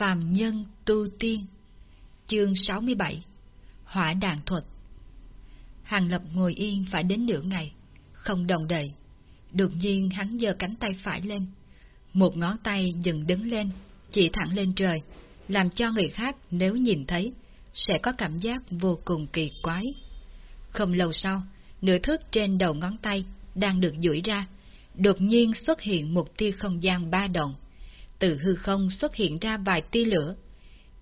Phàm Nhân Tu Tiên Chương 67 Hỏa đạn thuật Hàng Lập ngồi yên phải đến nửa ngày, không đồng đậy. Đột nhiên hắn giơ cánh tay phải lên. Một ngón tay dừng đứng lên, chỉ thẳng lên trời, làm cho người khác nếu nhìn thấy, sẽ có cảm giác vô cùng kỳ quái. Không lâu sau, nửa thước trên đầu ngón tay đang được duỗi ra, đột nhiên xuất hiện một tia không gian ba động. Từ hư không xuất hiện ra vài tia lửa.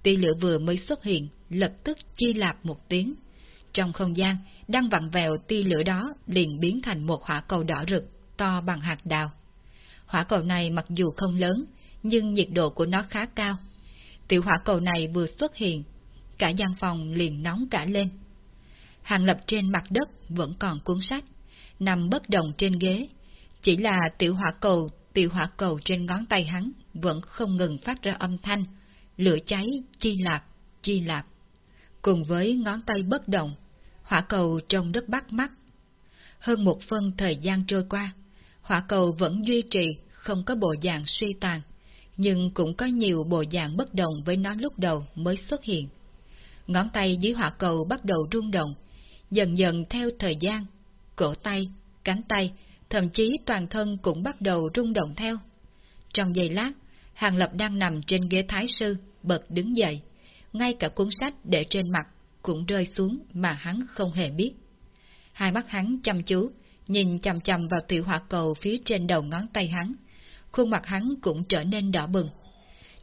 Tia lửa vừa mới xuất hiện, lập tức chi lạp một tiếng. Trong không gian, đang vặn vẹo tia lửa đó liền biến thành một hỏa cầu đỏ rực, to bằng hạt đào. Hỏa cầu này mặc dù không lớn, nhưng nhiệt độ của nó khá cao. Tiểu hỏa cầu này vừa xuất hiện, cả gian phòng liền nóng cả lên. Hàng lập trên mặt đất vẫn còn cuốn sách, nằm bất động trên ghế. Chỉ là tiểu hỏa cầu, tiểu hỏa cầu trên ngón tay hắn vẫn không ngừng phát ra âm thanh, lửa cháy, chi lạp, chi lạp. Cùng với ngón tay bất động, hỏa cầu trong đất bắt mắt. Hơn một phân thời gian trôi qua, hỏa cầu vẫn duy trì, không có bộ dạng suy tàn, nhưng cũng có nhiều bộ dạng bất đồng với nó lúc đầu mới xuất hiện. Ngón tay dưới hỏa cầu bắt đầu rung động, dần dần theo thời gian, cổ tay, cánh tay, thậm chí toàn thân cũng bắt đầu rung động theo. Trong giây lát, Hàng Lập đang nằm trên ghế thái sư, bật đứng dậy, ngay cả cuốn sách để trên mặt cũng rơi xuống mà hắn không hề biết. Hai mắt hắn chăm chú, nhìn chầm chầm vào tiểu hỏa cầu phía trên đầu ngón tay hắn, khuôn mặt hắn cũng trở nên đỏ bừng.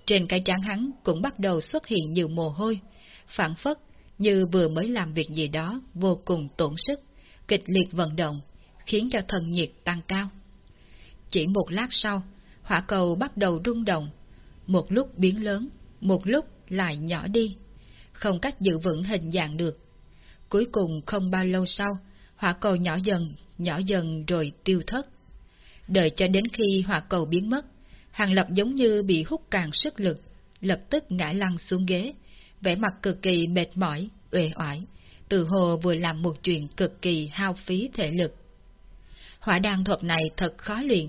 Trên cái trán hắn cũng bắt đầu xuất hiện nhiều mồ hôi, phản phất như vừa mới làm việc gì đó vô cùng tổn sức, kịch liệt vận động, khiến cho thần nhiệt tăng cao. Chỉ một lát sau, hỏa cầu bắt đầu rung động, một lúc biến lớn, một lúc lại nhỏ đi, không cách giữ vững hình dạng được. Cuối cùng không bao lâu sau, hỏa cầu nhỏ dần, nhỏ dần rồi tiêu thất. Đợi cho đến khi hỏa cầu biến mất, Hàng Lập giống như bị hút càng sức lực, lập tức ngã lăn xuống ghế, vẻ mặt cực kỳ mệt mỏi, uể oải, từ hồ vừa làm một chuyện cực kỳ hao phí thể lực. Hỏa đan thuật này thật khó luyện,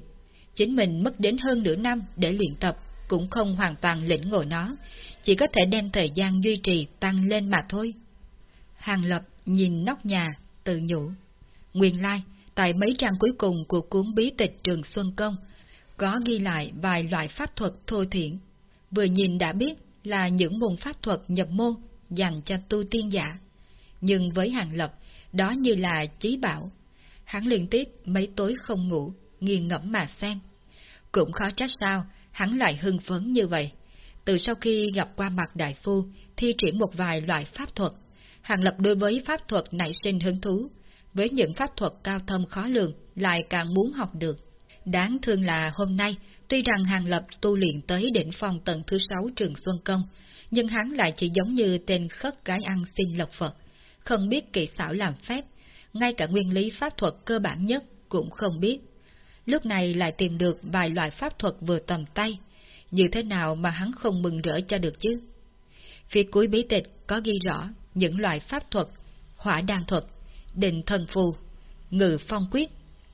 chính mình mất đến hơn nửa năm để luyện tập, cũng không hoàn toàn lĩnh ngộ nó, chỉ có thể đem thời gian duy trì tăng lên mà thôi. Hàng Lập nhìn nóc nhà, tự nhủ. Nguyên lai, tại mấy trang cuối cùng của cuốn bí tịch Trường Xuân Công, có ghi lại vài loại pháp thuật thô thiển. Vừa nhìn đã biết là những môn pháp thuật nhập môn dành cho tu tiên giả. Nhưng với Hàng Lập, đó như là chí bảo. Hắn liên tiếp mấy tối không ngủ, nghiền ngẫm mà xem. Cũng khó trách sao, hắn lại hưng phấn như vậy. Từ sau khi gặp qua mặt đại phu, thi triển một vài loại pháp thuật, Hàng Lập đối với pháp thuật nảy sinh hứng thú, với những pháp thuật cao thâm khó lường lại càng muốn học được. Đáng thương là hôm nay, tuy rằng Hàng Lập tu luyện tới đỉnh phong tầng thứ sáu trường Xuân Công, nhưng hắn lại chỉ giống như tên khất gái ăn xin lộc Phật, không biết kỹ xảo làm phép, ngay cả nguyên lý pháp thuật cơ bản nhất cũng không biết. Lúc này lại tìm được vài loại pháp thuật vừa tầm tay, như thế nào mà hắn không mừng rỡ cho được chứ? Phía cuối bí tịch có ghi rõ những loại pháp thuật, hỏa đan thuật, định thần phù, ngự phong quyết,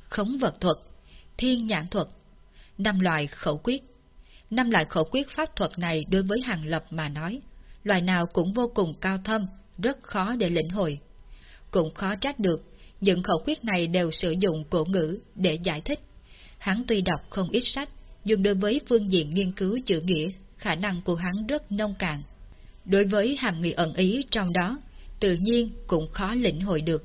khống vật thuật, thiên nhãn thuật, năm loại khẩu quyết. Năm loại khẩu quyết pháp thuật này đối với hàng lập mà nói, loại nào cũng vô cùng cao thâm, rất khó để lĩnh hội. Cũng khó trách được, những khẩu quyết này đều sử dụng cổ ngữ để giải thích. Hắn tuy đọc không ít sách, nhưng đối với phương diện nghiên cứu chữ nghĩa, khả năng của hắn rất nông cạn. Đối với hàm nghĩa ẩn ý trong đó, tự nhiên cũng khó lĩnh hội được.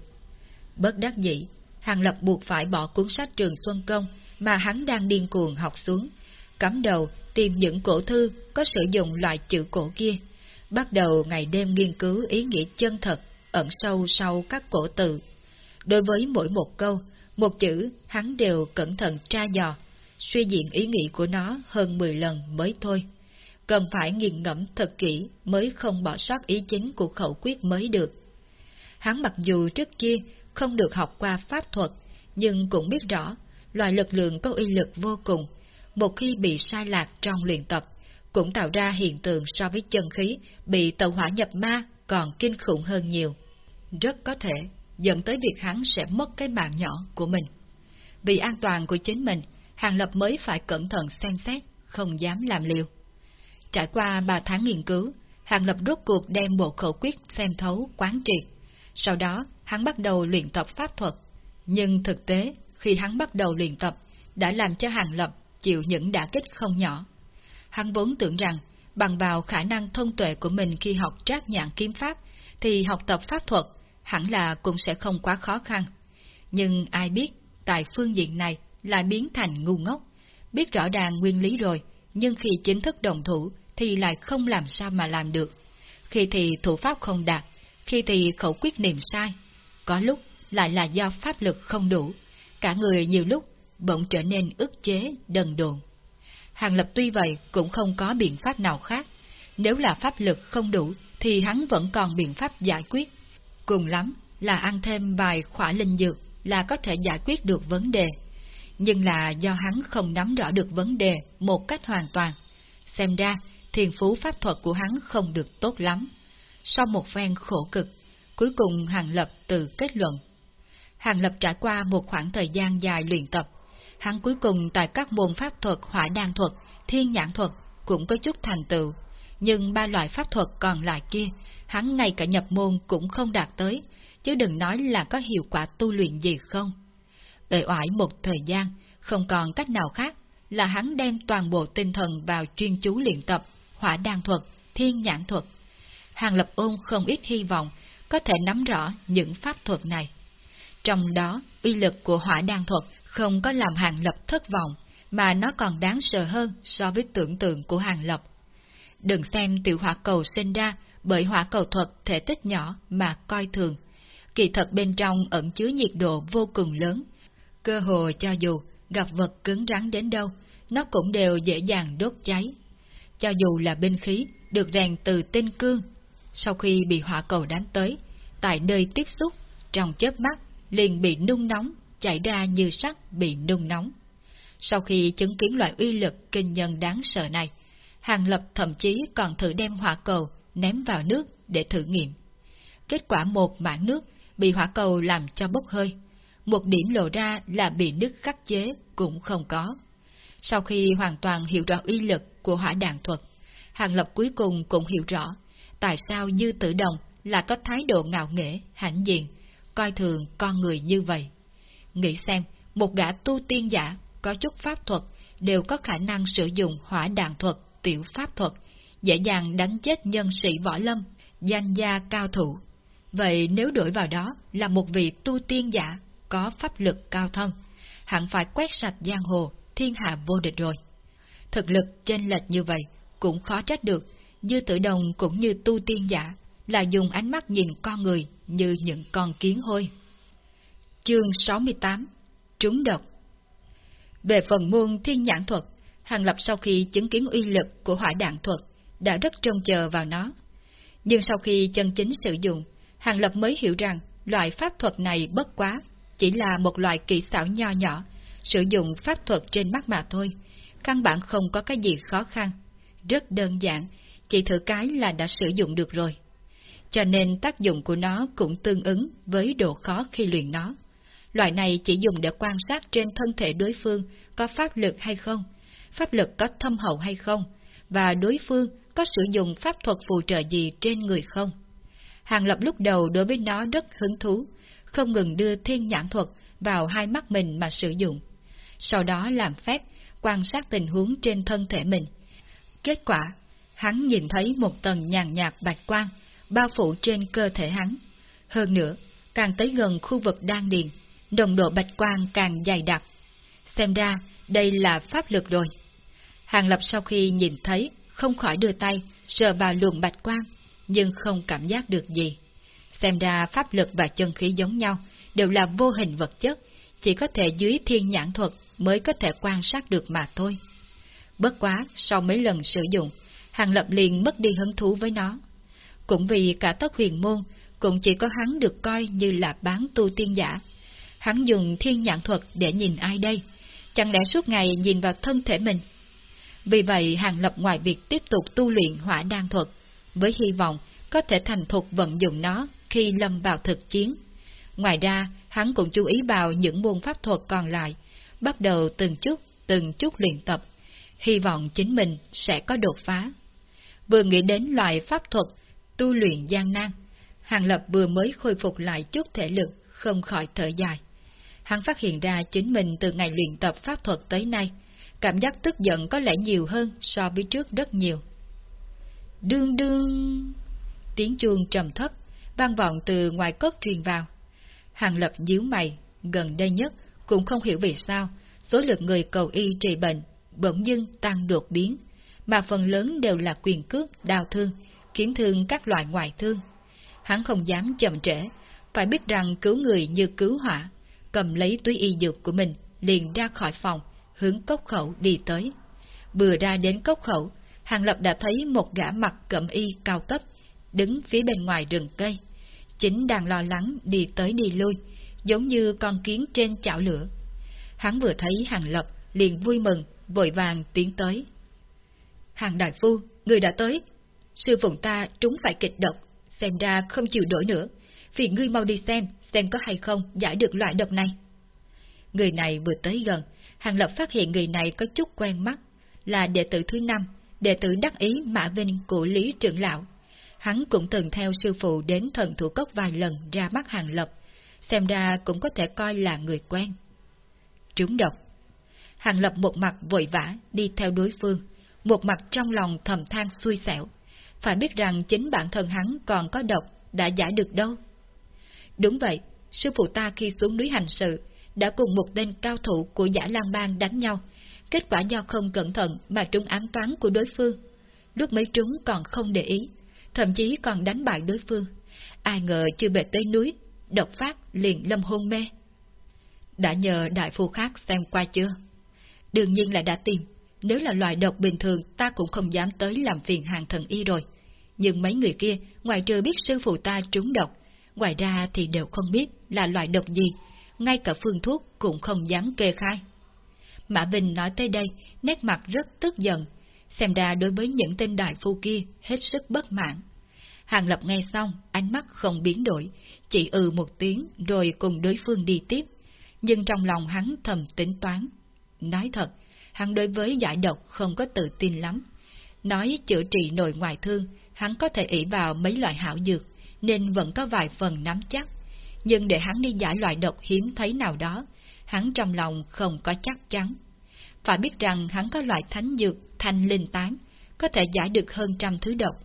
Bất đắc dĩ, Hàng Lập buộc phải bỏ cuốn sách Trường Xuân Công mà hắn đang điên cuồng học xuống, cắm đầu tìm những cổ thư có sử dụng loại chữ cổ kia, bắt đầu ngày đêm nghiên cứu ý nghĩa chân thật ẩn sâu sau các cổ tự Đối với mỗi một câu, một chữ hắn đều cẩn thận tra dò, suy diễn ý nghĩa của nó hơn 10 lần mới thôi. Cần phải nghiền ngẫm thật kỹ mới không bỏ sót ý chính của khẩu quyết mới được. Hắn mặc dù trước kia không được học qua pháp thuật, nhưng cũng biết rõ, loại lực lượng có uy lực vô cùng, một khi bị sai lạc trong luyện tập, cũng tạo ra hiện tượng so với chân khí bị tàu hỏa nhập ma còn kinh khủng hơn nhiều. Rất có thể dẫn tới việc hắn sẽ mất cái mạng nhỏ của mình. Vì an toàn của chính mình, Hàng Lập mới phải cẩn thận xem xét, không dám làm liều. Trải qua ba tháng nghiên cứu, Hàng Lập rốt cuộc đem bộ khẩu quyết xem thấu, quán triệt. Sau đó, hắn bắt đầu luyện tập pháp thuật. Nhưng thực tế, khi hắn bắt đầu luyện tập, đã làm cho Hàng Lập chịu những đả kích không nhỏ. Hắn vốn tưởng rằng, bằng vào khả năng thông tuệ của mình khi học trác nhạn kiếm pháp, thì học tập pháp thuật hẳn là cũng sẽ không quá khó khăn. Nhưng ai biết, tại phương diện này lại biến thành ngu ngốc, biết rõ ràng nguyên lý rồi, nhưng khi chính thức đồng thủ thì lại không làm sao mà làm được. Khi thì thủ pháp không đạt, khi thì khẩu quyết niệm sai, có lúc lại là do pháp lực không đủ, cả người nhiều lúc bỗng trở nên ức chế, đần độn. Hàng Lập tuy vậy cũng không có biện pháp nào khác, nếu là pháp lực không đủ thì hắn vẫn còn biện pháp giải quyết. Cùng lắm là ăn thêm vài khỏa linh dược là có thể giải quyết được vấn đề. Nhưng là do hắn không nắm rõ được vấn đề một cách hoàn toàn. Xem ra, thiền phú pháp thuật của hắn không được tốt lắm. Sau một phen khổ cực, cuối cùng Hàng Lập tự kết luận. Hàng Lập trải qua một khoảng thời gian dài luyện tập, hắn cuối cùng tại các môn pháp thuật hỏa đan thuật, thiên nhãn thuật cũng có chút thành tựu, nhưng ba loại pháp thuật còn lại kia, hắn ngay cả nhập môn cũng không đạt tới, chứ đừng nói là có hiệu quả tu luyện gì không. Đợi oải một thời gian, không còn cách nào khác, là hắn đem toàn bộ tinh thần vào chuyên chú luyện tập, hỏa đan thuật, thiên nhãn thuật. Hàng lập ôn không ít hy vọng có thể nắm rõ những pháp thuật này. Trong đó, uy lực của hỏa đan thuật không có làm hàng lập thất vọng, mà nó còn đáng sợ hơn so với tưởng tượng của hàng lập. Đừng xem tiểu hỏa cầu sinh ra bởi hỏa cầu thuật thể tích nhỏ mà coi thường. Kỳ thật bên trong ẩn chứa nhiệt độ vô cùng lớn. Cơ hồ cho dù gặp vật cứng rắn đến đâu, nó cũng đều dễ dàng đốt cháy. Cho dù là binh khí được rèn từ tinh cương, sau khi bị hỏa cầu đánh tới, tại nơi tiếp xúc, trong chớp mắt liền bị nung nóng, chảy ra như sắt bị nung nóng. Sau khi chứng kiến loại uy lực kinh nhân đáng sợ này, Hàng Lập thậm chí còn thử đem hỏa cầu ném vào nước để thử nghiệm. Kết quả một mảng nước bị hỏa cầu làm cho bốc hơi. Một điểm lộ ra là bị nước khắc chế cũng không có. Sau khi hoàn toàn hiểu rõ uy lực của hỏa đạn thuật, Hàng Lập cuối cùng cũng hiểu rõ tại sao Dư Tử Đồng là có thái độ ngạo nghễ, hãnh diện, coi thường con người như vậy. Nghĩ xem, một gã tu tiên giả có chút pháp thuật đều có khả năng sử dụng hỏa đạn thuật tiểu pháp thuật, dễ dàng đánh chết nhân sĩ võ lâm, danh gia cao thủ. Vậy nếu đổi vào đó là một vị tu tiên giả, có pháp lực cao thâm, hẳn phải quét sạch giang hồ, thiên hạ vô địch rồi. Thực lực trên lệch như vậy, cũng khó trách được, Dư Tử Đồng cũng như tu tiên giả, là dùng ánh mắt nhìn con người như những con kiến hôi. Chương 68 Trúng độc Về phần môn thiên nhãn thuật, Hàng Lập sau khi chứng kiến uy lực của hỏa đạn thuật, đã rất trông chờ vào nó. Nhưng sau khi chân chính sử dụng, Hàng Lập mới hiểu rằng loại pháp thuật này bất quá, chỉ là một loại kỹ xảo nho nhỏ, sử dụng pháp thuật trên mắt mà thôi, căn bản không có cái gì khó khăn. Rất đơn giản, chỉ thử cái là đã sử dụng được rồi. Cho nên tác dụng của nó cũng tương ứng với độ khó khi luyện nó. Loại này chỉ dùng để quan sát trên thân thể đối phương có pháp lực hay không, pháp lực có thâm hậu hay không, và đối phương có sử dụng pháp thuật phù trợ gì trên người không. Hàng Lập lúc đầu đối với nó rất hứng thú, không ngừng đưa thiên nhãn thuật vào hai mắt mình mà sử dụng. Sau đó làm phép, quan sát tình huống trên thân thể mình. Kết quả, hắn nhìn thấy một tầng nhàn nhạt bạch quang bao phủ trên cơ thể hắn. Hơn nữa, càng tới gần khu vực đan điền, đồng độ bạch quang càng dày đặc. Xem ra, đây là pháp lực rồi. Hàng Lập sau khi nhìn thấy, không khỏi đưa tay, sờ vào luồng bạch quang, nhưng không cảm giác được gì. Xem ra pháp lực và chân khí giống nhau, đều là vô hình vật chất, chỉ có thể dưới thiên nhãn thuật mới có thể quan sát được mà thôi. Bất quá, sau mấy lần sử dụng, Hàng Lập liền mất đi hứng thú với nó. Cũng vì cả tất huyền môn, cũng chỉ có hắn được coi như là bán tu tiên giả. Hắn dùng thiên nhãn thuật để nhìn ai đây? Chẳng lẽ suốt ngày nhìn vào thân thể mình vì vậy Hàng Lập ngoài việc tiếp tục tu luyện hỏa đan thuật, với hy vọng có thể thành thục vận dụng nó khi lâm vào thực chiến. Ngoài ra, hắn cũng chú ý vào những môn pháp thuật còn lại, bắt đầu từng chút, từng chút luyện tập, hy vọng chính mình sẽ có đột phá. vừa nghĩ đến loại pháp thuật, tu luyện gian nan. Hàng Lập vừa mới khôi phục lại chút thể lực, không khỏi thở dài. Hắn phát hiện ra chính mình từ ngày luyện tập pháp thuật tới nay, cảm giác tức giận có lẽ nhiều hơn so với trước rất nhiều. Đương đương... Tiếng chuông trầm thấp, vang vọng từ ngoài cốc truyền vào. Hàng Lập nhíu mày, gần đây nhất, cũng không hiểu vì sao, số lượng người cầu y trị bệnh bỗng dưng tăng đột biến, mà phần lớn đều là quyền cước, đau thương, kiếm thương các loại ngoại thương. Hắn không dám chậm trễ, phải biết rằng cứu người như cứu hỏa, cầm lấy túi y dược của mình, liền ra khỏi phòng, hướng cốc khẩu đi tới. Vừa ra đến cốc khẩu, Hàng Lập đã thấy một gã mặt cẩm y cao cấp, đứng phía bên ngoài rừng cây. Chính đang lo lắng đi tới đi lui, giống như con kiến trên chảo lửa. Hắn vừa thấy Hàng Lập, liền vui mừng, vội vàng tiến tới. Hàng đại phu, người đã tới. Sư phụng ta trúng phải kịch độc, xem ra không chịu đổi nữa. Vì ngươi mau đi xem, xem có hay không giải được loại độc này. Người này vừa tới gần, Hàng Lập phát hiện người này có chút quen mắt, là đệ tử thứ năm, đệ tử đắc ý Mã Vinh của Lý Trưởng Lão. Hắn cũng từng theo sư phụ đến thần thủ cốc vài lần ra mắt Hàng Lập, xem ra cũng có thể coi là người quen. Trúng độc Hàng Lập một mặt vội vã đi theo đối phương, một mặt trong lòng thầm than xui xẻo. Phải biết rằng chính bản thân hắn còn có độc, đã giải được đâu. Đúng vậy, sư phụ ta khi xuống núi hành sự, đã cùng một tên cao thủ của giả lang bang đánh nhau, kết quả do không cẩn thận mà trúng ám toán của đối phương. Lúc mấy trúng còn không để ý, thậm chí còn đánh bại đối phương. Ai ngờ chưa về tới núi, độc phát liền lâm hôn mê. Đã nhờ đại phu khác xem qua chưa? Đương nhiên là đã tìm, nếu là loài độc bình thường ta cũng không dám tới làm phiền hàng thần y rồi. Nhưng mấy người kia, ngoài trừ biết sư phụ ta trúng độc, ngoài ra thì đều không biết là loại độc gì, ngay cả phương thuốc cũng không dám kê khai. Mã Bình nói tới đây, nét mặt rất tức giận, xem ra đối với những tên đại phu kia hết sức bất mãn. Hàng Lập nghe xong, ánh mắt không biến đổi, chỉ ừ một tiếng rồi cùng đối phương đi tiếp. Nhưng trong lòng hắn thầm tính toán. Nói thật, hắn đối với giải độc không có tự tin lắm. Nói chữa trị nội ngoại thương, hắn có thể ỷ vào mấy loại hảo dược, nên vẫn có vài phần nắm chắc. Nhưng để hắn đi giải loại độc hiếm thấy nào đó, hắn trong lòng không có chắc chắn. Phải biết rằng hắn có loại thánh dược, thanh linh tán, có thể giải được hơn trăm thứ độc.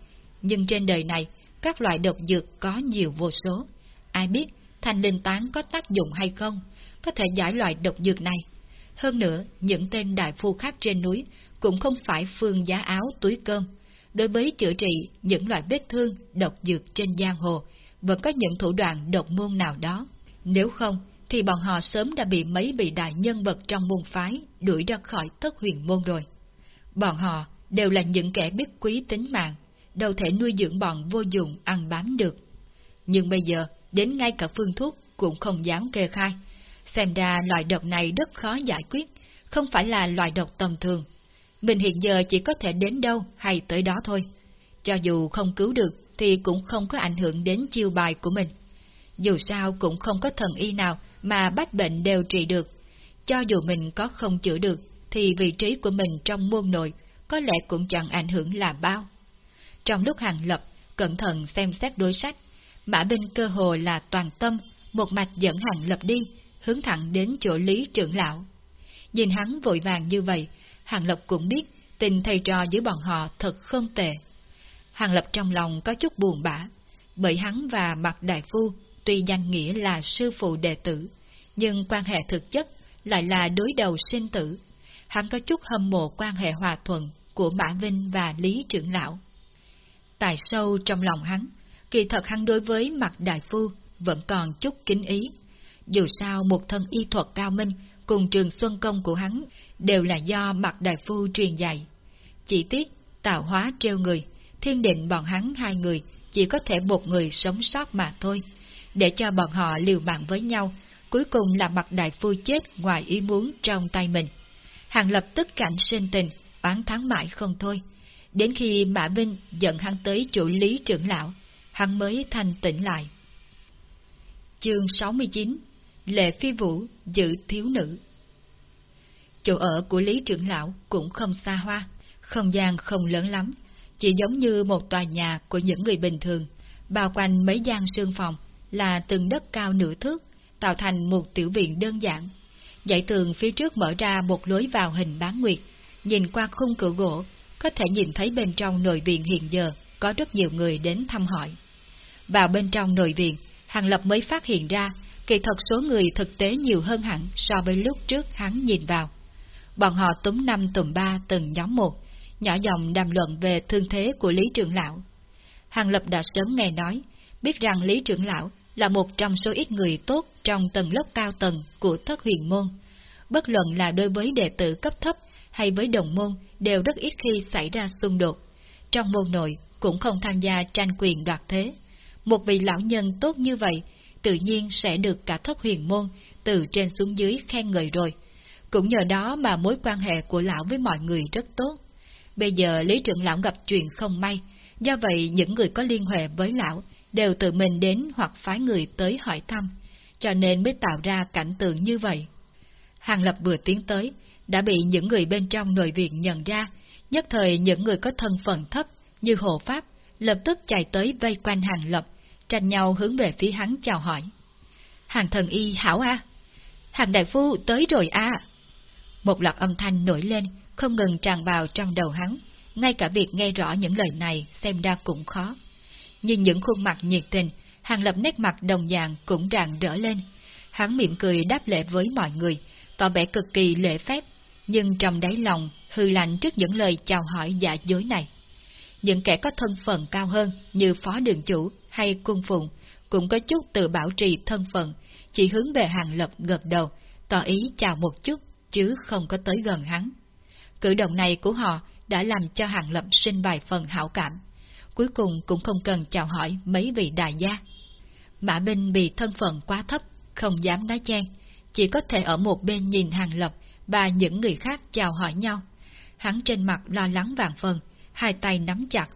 Nhưng trên đời này, các loại độc dược có nhiều vô số. Ai biết thanh linh tán có tác dụng hay không, có thể giải loại độc dược này. Hơn nữa, những tên đại phu khác trên núi cũng không phải phương giá áo túi cơm. Đối với chữa trị những loại vết thương, độc dược trên giang hồ, vẫn có những thủ đoạn độc môn nào đó. Nếu không, thì bọn họ sớm đã bị mấy vị đại nhân vật trong môn phái đuổi ra khỏi thất huyền môn rồi. Bọn họ đều là những kẻ biết quý tính mạng, đâu thể nuôi dưỡng bọn vô dụng ăn bám được. Nhưng bây giờ, đến ngay cả phương thuốc cũng không dám kê khai. Xem ra loại độc này rất khó giải quyết, không phải là loại độc tầm thường. Mình hiện giờ chỉ có thể đến đâu hay tới đó thôi. Cho dù không cứu được thì cũng không có ảnh hưởng đến chiêu bài của mình. Dù sao cũng không có thần y nào mà bách bệnh đều trị được. Cho dù mình có không chữa được, thì vị trí của mình trong muôn nội có lẽ cũng chẳng ảnh hưởng là bao. Trong lúc hàng lập, cẩn thận xem xét đối sách, Mã Binh cơ hồ là toàn tâm, một mạch dẫn hàng lập đi, hướng thẳng đến chỗ Lý trưởng lão. Nhìn hắn vội vàng như vậy, Hàng Lập cũng biết tình thầy trò giữa bọn họ thật không tệ. Hàng Lập trong lòng có chút buồn bã, bởi hắn và Mạc Đại Phu tuy danh nghĩa là sư phụ đệ tử, nhưng quan hệ thực chất lại là đối đầu sinh tử. Hắn có chút hâm mộ quan hệ hòa thuận của Mã Vinh và Lý trưởng lão. Tại sâu trong lòng hắn, kỳ thật hắn đối với Mạc Đại Phu vẫn còn chút kính ý. Dù sao một thân y thuật cao minh cùng trường xuân công của hắn đều là do Mạc Đại Phu truyền dạy. Chỉ tiếc, tạo hóa treo người, thiên định bọn hắn hai người chỉ có thể một người sống sót mà thôi, để cho bọn họ liều mạng với nhau, cuối cùng là mặt đại phu chết ngoài ý muốn trong tay mình. Hàng lập tức cảnh sinh tình, oán thắng mãi không thôi. Đến khi Mã Vinh dẫn hắn tới chủ lý trưởng lão, hắn mới thành tỉnh lại. Chương 69 Lệ Phi Vũ giữ thiếu nữ Chỗ ở của Lý trưởng lão cũng không xa hoa, không gian không lớn lắm, chỉ giống như một tòa nhà của những người bình thường, bao quanh mấy gian sương phòng là từng đất cao nửa thước, tạo thành một tiểu viện đơn giản. Dãy tường phía trước mở ra một lối vào hình bán nguyệt, nhìn qua khung cửa gỗ, có thể nhìn thấy bên trong nội viện hiện giờ có rất nhiều người đến thăm hỏi. Vào bên trong nội viện, Hàng Lập mới phát hiện ra, kỳ thật số người thực tế nhiều hơn hẳn so với lúc trước hắn nhìn vào. Bọn họ túm năm tùm ba từng nhóm một, nhỏ giọng đàm luận về thương thế của Lý Trưởng Lão. Hàng Lập đã sớm nghe nói, biết rằng Lý Trưởng Lão là một trong số ít người tốt trong tầng lớp cao tầng của thất huyền môn. Bất luận là đối với đệ tử cấp thấp hay với đồng môn đều rất ít khi xảy ra xung đột. Trong môn nội cũng không tham gia tranh quyền đoạt thế. Một vị lão nhân tốt như vậy, tự nhiên sẽ được cả thất huyền môn từ trên xuống dưới khen ngợi rồi. Cũng nhờ đó mà mối quan hệ của lão với mọi người rất tốt. Bây giờ Lý Trưởng Lão gặp chuyện không may, do vậy những người có liên hệ với lão đều tự mình đến hoặc phái người tới hỏi thăm, cho nên mới tạo ra cảnh tượng như vậy. Hàng Lập vừa tiến tới, đã bị những người bên trong nội viện nhận ra, nhất thời những người có thân phận thấp như hộ pháp lập tức chạy tới vây quanh Hàng Lập, tranh nhau hướng về phía hắn chào hỏi. Hàng thần y hảo a, Hàng đại phu tới rồi a. Một loạt âm thanh nổi lên, không ngừng tràn vào trong đầu hắn, ngay cả việc nghe rõ những lời này xem ra cũng khó. Nhìn những khuôn mặt nhiệt tình, Hàng Lập nét mặt đồng dạng cũng rạng rỡ lên. Hắn mỉm cười đáp lễ với mọi người, tỏ vẻ cực kỳ lễ phép, nhưng trong đáy lòng hư lạnh trước những lời chào hỏi giả dối này. Những kẻ có thân phận cao hơn như phó đường chủ hay cung phụng cũng có chút tự bảo trì thân phận, chỉ hướng về Hàng Lập gật đầu, tỏ ý chào một chút, chứ không có tới gần hắn. Cử động này của họ đã làm cho Hàng Lập sinh vài phần hảo cảm. Cuối cùng cũng không cần chào hỏi mấy vị đại gia. Mã Binh bị thân phận quá thấp, không dám nói chen, chỉ có thể ở một bên nhìn Hàng Lập và những người khác chào hỏi nhau. Hắn trên mặt lo lắng vàng phần, hai tay nắm chặt.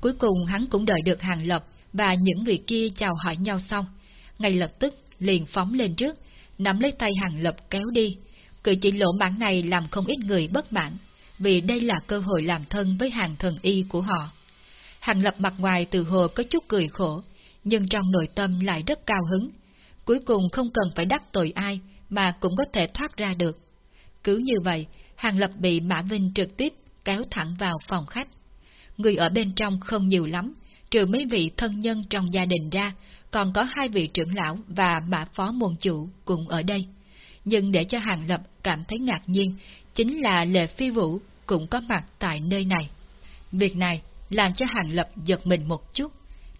Cuối cùng hắn cũng đợi được Hàng Lập và những người kia chào hỏi nhau xong, ngay lập tức liền phóng lên trước, nắm lấy tay Hàng Lập kéo đi. Cử chỉ lỗ mãn này làm không ít người bất mãn, vì đây là cơ hội làm thân với hàng thần y của họ. Hàng Lập mặt ngoài từ hồ có chút cười khổ, nhưng trong nội tâm lại rất cao hứng. Cuối cùng không cần phải đắc tội ai mà cũng có thể thoát ra được. Cứ như vậy, Hàng Lập bị Mã Vinh trực tiếp kéo thẳng vào phòng khách. Người ở bên trong không nhiều lắm, trừ mấy vị thân nhân trong gia đình ra, còn có hai vị trưởng lão và mã phó môn chủ cùng ở đây. Nhưng để cho Hàng Lập cảm thấy ngạc nhiên, chính là Lệ Phi Vũ cũng có mặt tại nơi này. Việc này làm cho Hàng Lập giật mình một chút.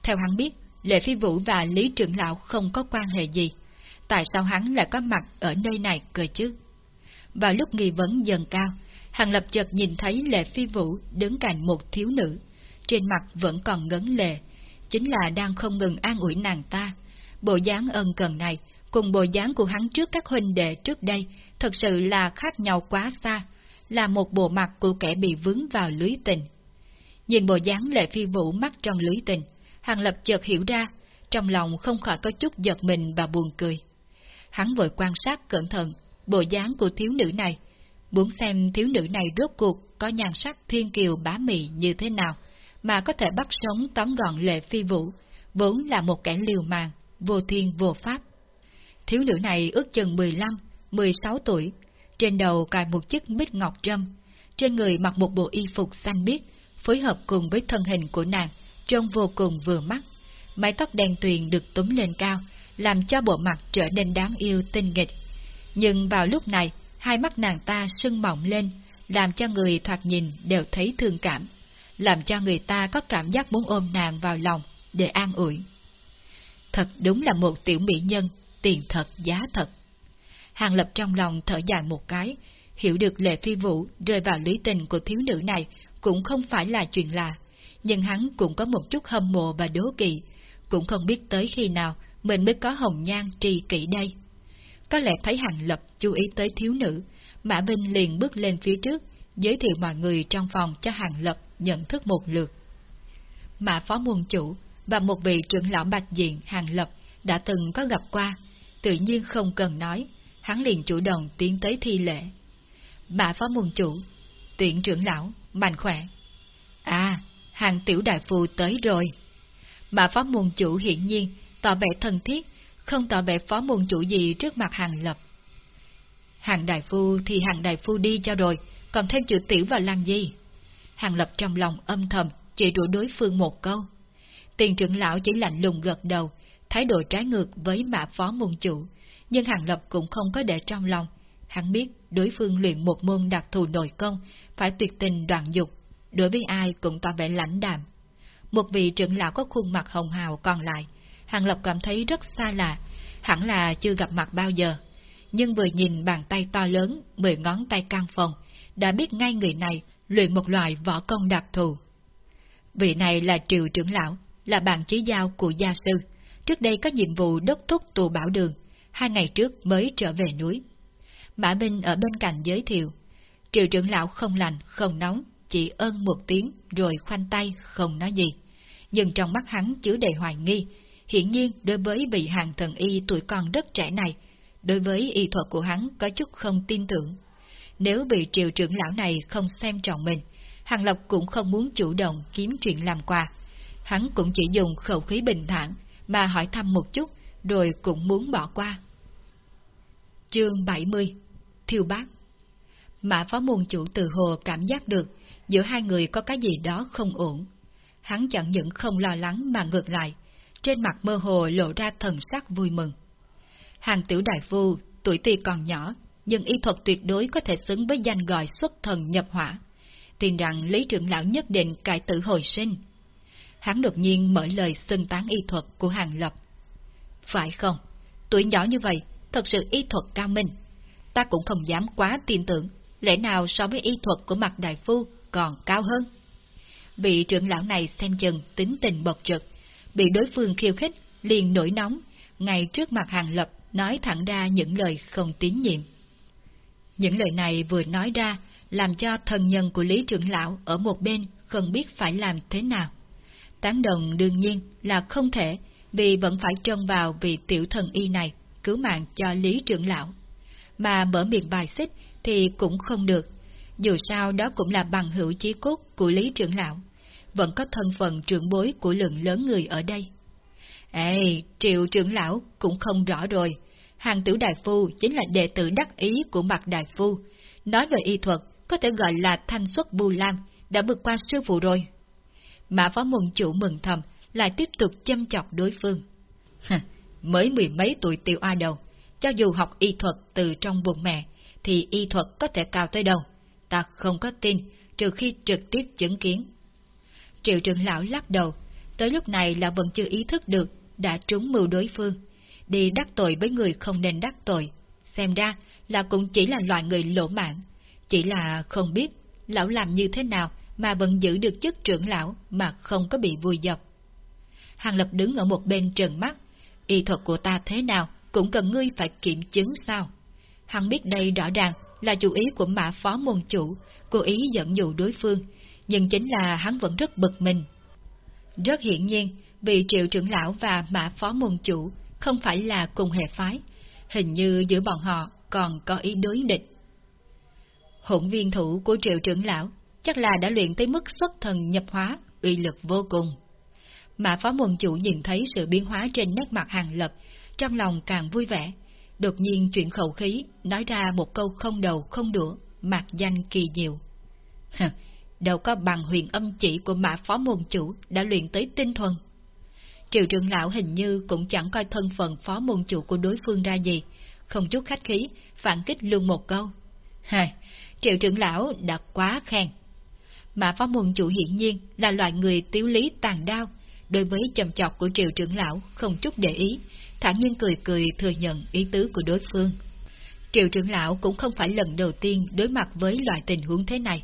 Theo hắn biết, Lệ Phi Vũ và Lý trưởng lão không có quan hệ gì. Tại sao hắn lại có mặt ở nơi này cơ chứ? Vào lúc nghi vấn dần cao, Hàng Lập chợt nhìn thấy Lệ Phi Vũ đứng cạnh một thiếu nữ, trên mặt vẫn còn ngấn lệ, chính là đang không ngừng an ủi nàng ta. Bộ dáng ân cần này, cùng bộ dáng của hắn trước các huynh đệ trước đây, thật sự là khác nhau quá xa, là một bộ mặt của kẻ bị vướng vào lưới tình. Nhìn bộ dáng Lệ Phi Vũ mắt trong lưới tình, Hàng Lập chợt hiểu ra, trong lòng không khỏi có chút giật mình và buồn cười. Hắn vội quan sát cẩn thận bộ dáng của thiếu nữ này, muốn xem thiếu nữ này rốt cuộc có nhan sắc thiên kiều bá mị như thế nào, mà có thể bắt sống tóm gọn lệ phi vũ, vốn là một kẻ liều màng, vô thiên vô pháp. Thiếu nữ này ước chừng 15, 16 tuổi, trên đầu cài một chiếc mít ngọc trâm, trên người mặc một bộ y phục xanh biếc, phối hợp cùng với thân hình của nàng, trông vô cùng vừa mắt. Mái tóc đen tuyền được túm lên cao, làm cho bộ mặt trở nên đáng yêu tinh nghịch. Nhưng vào lúc này, hai mắt nàng ta sưng mỏng lên, làm cho người thoạt nhìn đều thấy thương cảm, làm cho người ta có cảm giác muốn ôm nàng vào lòng để an ủi. Thật đúng là một tiểu mỹ nhân, tiền thật giá thật. Hàng Lập trong lòng thở dài một cái, hiểu được Lệ Phi Vũ rơi vào lý tình của thiếu nữ này cũng không phải là chuyện lạ, nhưng hắn cũng có một chút hâm mộ và đố kỵ, cũng không biết tới khi nào mình mới có hồng nhan trì kỷ đây. Có lẽ thấy Hàng Lập chú ý tới thiếu nữ, Mã Vinh liền bước lên phía trước, giới thiệu mọi người trong phòng cho Hàng Lập nhận thức một lượt. Mã Phó Môn Chủ và một vị trưởng lão bạch diện Hàng Lập đã từng có gặp qua, tự nhiên không cần nói, hắn liền chủ động tiến tới thi lễ. Mã Phó Môn Chủ, tiện trưởng lão, mạnh khỏe. À, hàng tiểu đại phu tới rồi. bà phó môn chủ hiển nhiên tỏ vẻ thân thiết, không tỏ vẻ phó môn chủ gì trước mặt hàng lập. Hàng đại phu thì hàng đại phu đi cho rồi, còn thêm chữ tiểu vào làm gì? Hàng lập trong lòng âm thầm, chỉ đuổi đối phương một câu. Tiền trưởng lão chỉ lạnh lùng gật đầu, thái độ trái ngược với mã phó môn chủ, nhưng hàng lập cũng không có để trong lòng. Hắn biết đối phương luyện một môn đặc thù nội công, phải tuyệt tình đoạn dục, đối với ai cũng tỏ vẻ lãnh đạm. Một vị trưởng lão có khuôn mặt hồng hào còn lại, Hàng Lập cảm thấy rất xa lạ, hẳn là chưa gặp mặt bao giờ. Nhưng vừa nhìn bàn tay to lớn, mười ngón tay căng phòng, đã biết ngay người này luyện một loại võ công đặc thù. Vị này là triều trưởng lão, là bạn chí giao của gia sư. Trước đây có nhiệm vụ đốc thúc tù bảo đường, hai ngày trước mới trở về núi. Mã Minh ở bên cạnh giới thiệu. Triều trưởng lão không lành, không nóng, chỉ ơn một tiếng rồi khoanh tay, không nói gì. Nhưng trong mắt hắn chứa đầy hoài nghi, hiển nhiên đối với vị hàng thần y tuổi còn rất trẻ này, đối với y thuật của hắn có chút không tin tưởng. Nếu bị triều trưởng lão này không xem trọng mình, Hàng lộc cũng không muốn chủ động kiếm chuyện làm quà. Hắn cũng chỉ dùng khẩu khí bình thản mà hỏi thăm một chút, rồi cũng muốn bỏ qua. Chương 70 Thiêu bác Mã phó môn chủ từ hồ cảm giác được giữa hai người có cái gì đó không ổn. Hắn chẳng những không lo lắng mà ngược lại, trên mặt mơ hồ lộ ra thần sắc vui mừng. Hàng tiểu đại phu, tuổi tuy còn nhỏ, nhưng y thuật tuyệt đối có thể xứng với danh gọi xuất thần nhập hỏa. Tin rằng Lý trưởng lão nhất định cải tử hồi sinh. Hắn đột nhiên mở lời xưng tán y thuật của hàng lập. Phải không? Tuổi nhỏ như vậy, thật sự y thuật cao minh. Ta cũng không dám quá tin tưởng, lẽ nào so với y thuật của mặt đại phu còn cao hơn? Vị trưởng lão này xem chừng tính tình bộc trực, bị đối phương khiêu khích, liền nổi nóng, ngay trước mặt hàng lập nói thẳng ra những lời không tín nhiệm. Những lời này vừa nói ra, làm cho thần nhân của Lý trưởng lão ở một bên không biết phải làm thế nào. Tán đồng đương nhiên là không thể, vì vẫn phải trông vào vị tiểu thần y này cứu mạng cho Lý trưởng lão. Mà mở miệng bài xích thì cũng không được, dù sao đó cũng là bằng hữu chí cốt của Lý trưởng lão, vẫn có thân phận trưởng bối của lượng lớn người ở đây. Ê, triệu trưởng lão cũng không rõ rồi, hàng tiểu đại phu chính là đệ tử đắc ý của mặt đại phu, nói về y thuật có thể gọi là thanh xuất bù lam, đã vượt qua sư phụ rồi. Mã phó môn chủ mừng thầm, lại tiếp tục châm chọc đối phương. Mới mười mấy tuổi tiểu a đầu, cho dù học y thuật từ trong bụng mẹ, thì y thuật có thể cao tới đâu. Ta không có tin, trừ khi trực tiếp chứng kiến. Triệu trưởng lão lắc đầu, tới lúc này là vẫn chưa ý thức được, đã trúng mưu đối phương. Đi đắc tội với người không nên đắc tội. Xem ra là cũng chỉ là loại người lỗ mạng. Chỉ là không biết lão làm như thế nào mà vẫn giữ được chức trưởng lão mà không có bị vùi dập. Hàng Lập đứng ở một bên trần mắt, y thuật của ta thế nào cũng cần ngươi phải kiểm chứng sao. Hắn biết đây rõ ràng là chủ ý của mã phó môn chủ, cố ý dẫn dụ đối phương, nhưng chính là hắn vẫn rất bực mình. Rất hiển nhiên, vị triệu trưởng lão và mã phó môn chủ không phải là cùng hệ phái, hình như giữa bọn họ còn có ý đối địch. Hỗn viên thủ của triệu trưởng lão chắc là đã luyện tới mức xuất thần nhập hóa, uy lực vô cùng. mà phó môn chủ nhìn thấy sự biến hóa trên nét mặt hàng lập, trong lòng càng vui vẻ, đột nhiên chuyển khẩu khí, nói ra một câu không đầu không đũa, mạc danh kỳ diệu. đâu có bằng huyền âm chỉ của mã phó môn chủ đã luyện tới tinh thuần. Triệu trưởng lão hình như cũng chẳng coi thân phận phó môn chủ của đối phương ra gì, không chút khách khí, phản kích luôn một câu. Hề, triệu trưởng lão đã quá khen. Mã phó môn chủ hiển nhiên là loại người tiếu lý tàn đao, đối với chầm chọc của triệu trưởng lão không chút để ý, thản nhiên cười cười thừa nhận ý tứ của đối phương. Triệu trưởng lão cũng không phải lần đầu tiên đối mặt với loại tình huống thế này.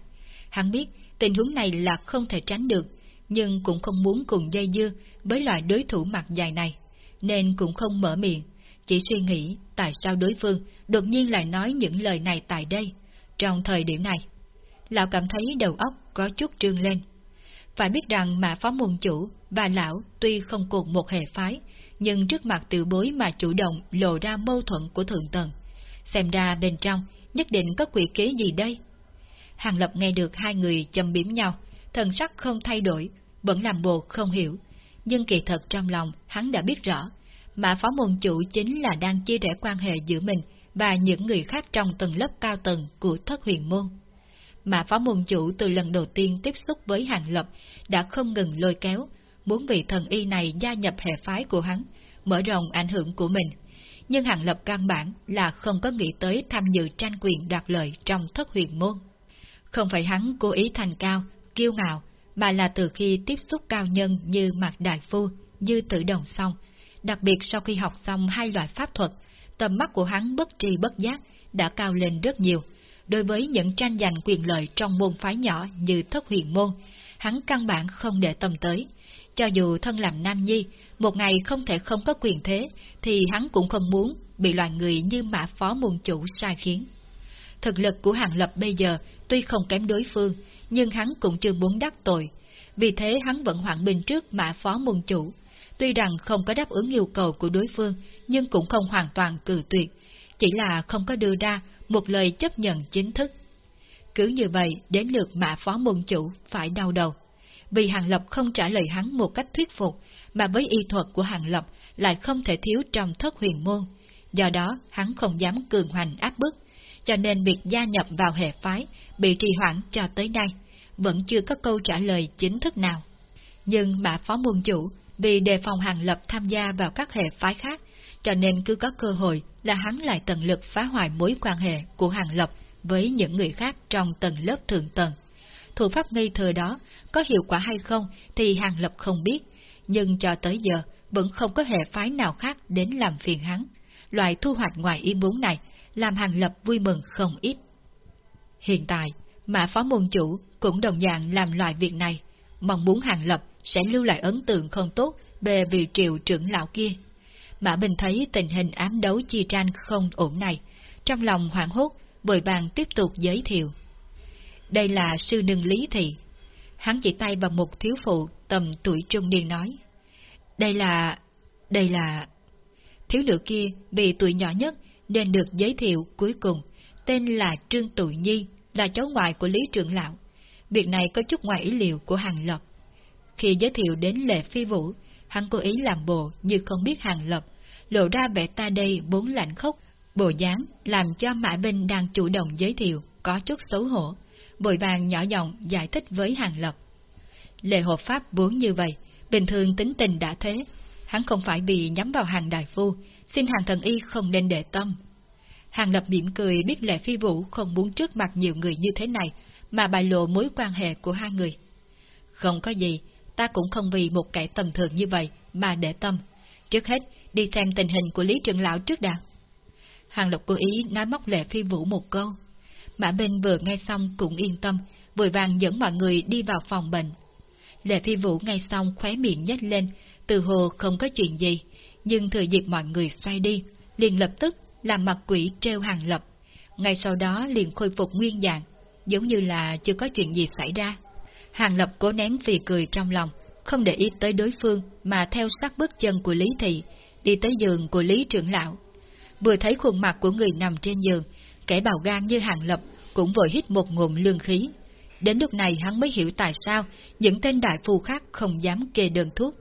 Hắn biết tình huống này là không thể tránh được, nhưng cũng không muốn cùng dây dưa với loại đối thủ mặt dài này, nên cũng không mở miệng, chỉ suy nghĩ tại sao đối phương đột nhiên lại nói những lời này tại đây, trong thời điểm này. Lão cảm thấy đầu óc có chút trương lên. Phải biết rằng mà phó môn chủ và lão tuy không cùng một hệ phái, nhưng trước mặt tiểu bối mà chủ động lộ ra mâu thuẫn của thượng tầng. Xem ra bên trong nhất định có quỷ kế gì đây? Hàng Lập nghe được hai người châm biếm nhau, thần sắc không thay đổi, vẫn làm bộ không hiểu, nhưng kỳ thật trong lòng hắn đã biết rõ, mà phó môn chủ chính là đang chia rẽ quan hệ giữa mình và những người khác trong tầng lớp cao tầng của thất huyền môn. Mà phó môn chủ từ lần đầu tiên tiếp xúc với hàng lập đã không ngừng lôi kéo, muốn vị thần y này gia nhập hệ phái của hắn, mở rộng ảnh hưởng của mình. Nhưng hàng lập căn bản là không có nghĩ tới tham dự tranh quyền đoạt lợi trong thất huyền môn. Không phải hắn cố ý thành cao, kiêu ngạo, mà là từ khi tiếp xúc cao nhân như Mạc Đại Phu, như Tử Đồng xong, đặc biệt sau khi học xong hai loại pháp thuật, tầm mắt của hắn bất tri bất giác đã cao lên rất nhiều. Đối với những tranh giành quyền lợi trong môn phái nhỏ như thất huyền môn, hắn căn bản không để tâm tới. Cho dù thân làm nam nhi, một ngày không thể không có quyền thế, thì hắn cũng không muốn bị loài người như mã phó môn chủ sai khiến. Thực lực của Hàng Lập bây giờ tuy không kém đối phương, nhưng hắn cũng chưa muốn đắc tội. Vì thế hắn vẫn hoạn bình trước mã phó môn chủ. Tuy rằng không có đáp ứng yêu cầu của đối phương, nhưng cũng không hoàn toàn cử tuyệt, chỉ là không có đưa ra một lời chấp nhận chính thức. Cứ như vậy, đến lượt mã phó môn chủ phải đau đầu. Vì Hàng Lập không trả lời hắn một cách thuyết phục, mà với y thuật của Hàng Lập lại không thể thiếu trong thất huyền môn. Do đó, hắn không dám cường hoành áp bức, cho nên việc gia nhập vào hệ phái bị trì hoãn cho tới nay, vẫn chưa có câu trả lời chính thức nào. Nhưng mã phó môn chủ vì đề phòng Hàng Lập tham gia vào các hệ phái khác, cho nên cứ có cơ hội là hắn lại tận lực phá hoại mối quan hệ của Hàng Lập với những người khác trong tầng lớp thượng tầng. Thủ pháp ngây thơ đó có hiệu quả hay không thì Hàng Lập không biết, nhưng cho tới giờ vẫn không có hệ phái nào khác đến làm phiền hắn. Loại thu hoạch ngoài ý muốn này làm Hàng Lập vui mừng không ít. Hiện tại, Mã Phó Môn Chủ cũng đồng dạng làm loại việc này, mong muốn Hàng Lập sẽ lưu lại ấn tượng không tốt về vị triệu trưởng lão kia. Mã Bình thấy tình hình ám đấu chi tranh không ổn này, trong lòng hoảng hốt, bồi bàn tiếp tục giới thiệu. Đây là sư nương Lý Thị. Hắn chỉ tay vào một thiếu phụ tầm tuổi trung niên nói. Đây là... đây là... Thiếu nữ kia bị tuổi nhỏ nhất nên được giới thiệu cuối cùng, tên là Trương Tụ Nhi, là cháu ngoại của Lý Trưởng Lão. Việc này có chút ngoài ý liệu của Hàng Lập. Khi giới thiệu đến Lệ Phi Vũ, hắn cố ý làm bộ như không biết Hàng Lập, lộ ra vẻ ta đây bốn lạnh khốc, bộ dáng làm cho Mã Binh đang chủ động giới thiệu, có chút xấu hổ, bội vàng nhỏ giọng giải thích với Hàng Lập. Lệ hộ pháp vốn như vậy, bình thường tính tình đã thế, hắn không phải bị nhắm vào hàng đại phu, xin hàng thần y không nên để tâm. Hàng Lập mỉm cười biết Lệ Phi Vũ không muốn trước mặt nhiều người như thế này, mà bại lộ mối quan hệ của hai người. Không có gì, ta cũng không vì một kẻ tầm thường như vậy mà để tâm. Trước hết, đi xem tình hình của Lý Trường Lão trước đã. Hàng lộc cố ý nói móc Lệ Phi Vũ một câu. Mã Minh vừa nghe xong cũng yên tâm, vội vàng dẫn mọi người đi vào phòng bệnh. Lệ Phi Vũ nghe xong khóe miệng nhếch lên, từ hồ không có chuyện gì, nhưng thừa dịp mọi người xoay đi, liền lập tức làm mặt quỷ treo hàng lập. Ngay sau đó liền khôi phục nguyên dạng, giống như là chưa có chuyện gì xảy ra. Hàng lập cố nén phì cười trong lòng, không để ý tới đối phương mà theo sát bước chân của Lý Thị, đi tới giường của Lý trưởng lão. Vừa thấy khuôn mặt của người nằm trên giường, kẻ bào gan như hàng lập cũng vội hít một ngụm lương khí. Đến lúc này hắn mới hiểu tại sao những tên đại phu khác không dám kê đơn thuốc.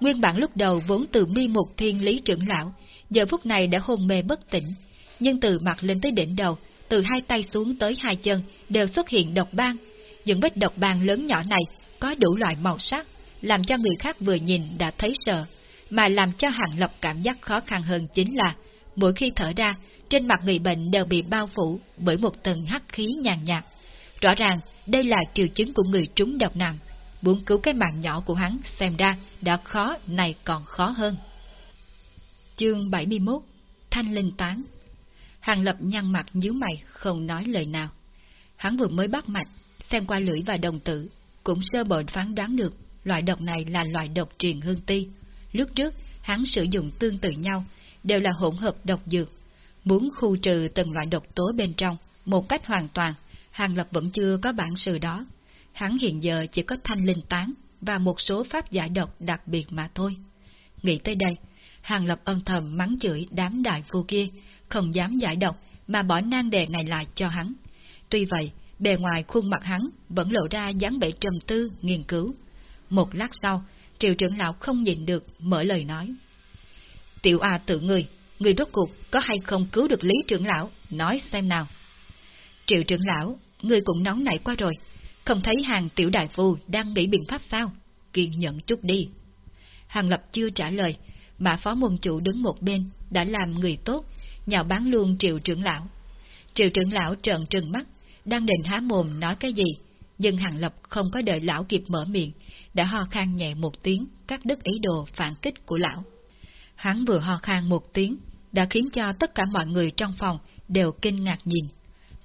Nguyên bản lúc đầu vốn từ mi một thiên lý trưởng lão, giờ phút này đã hôn mê bất tỉnh, nhưng từ mặt lên tới đỉnh đầu, từ hai tay xuống tới hai chân đều xuất hiện độc ban. Những vết độc bàn lớn nhỏ này có đủ loại màu sắc, làm cho người khác vừa nhìn đã thấy sợ, mà làm cho Hàng Lập cảm giác khó khăn hơn chính là, mỗi khi thở ra, trên mặt người bệnh đều bị bao phủ bởi một tầng hắc khí nhàn nhạt. Rõ ràng, đây là triệu chứng của người trúng độc nặng muốn cứu cái mạng nhỏ của hắn xem ra đã khó này còn khó hơn. Chương 71 Thanh Linh Tán Hàng Lập nhăn mặt nhíu mày không nói lời nào. Hắn vừa mới bắt mạch, xem qua lưỡi và đồng tử, cũng sơ bộ phán đoán được loại độc này là loại độc truyền hương ti. Lúc trước, hắn sử dụng tương tự nhau, đều là hỗn hợp độc dược. Muốn khu trừ từng loại độc tố bên trong, một cách hoàn toàn, Hàng Lập vẫn chưa có bản sự đó hắn hiện giờ chỉ có thanh linh tán và một số pháp giải độc đặc biệt mà thôi. Nghĩ tới đây, Hàng Lập âm thầm mắng chửi đám đại phu kia, không dám giải độc mà bỏ nan đề này lại cho hắn. Tuy vậy, bề ngoài khuôn mặt hắn vẫn lộ ra dáng vẻ trầm tư, nghiên cứu. Một lát sau, triệu trưởng lão không nhìn được, mở lời nói. Tiểu A tự người, người rốt cuộc có hay không cứu được Lý trưởng lão, nói xem nào. Triệu trưởng lão, người cũng nóng nảy quá rồi, không thấy hàng tiểu đại phu đang nghĩ biện pháp sao? Kiên nhẫn chút đi. Hàng lập chưa trả lời, mà phó môn chủ đứng một bên, đã làm người tốt, nhào bán luôn triệu trưởng lão. Triệu trưởng lão trợn trừng mắt, đang định há mồm nói cái gì, nhưng Hàng Lập không có đợi lão kịp mở miệng, đã ho khan nhẹ một tiếng, cắt đứt ý đồ phản kích của lão. Hắn vừa ho khan một tiếng, đã khiến cho tất cả mọi người trong phòng đều kinh ngạc nhìn.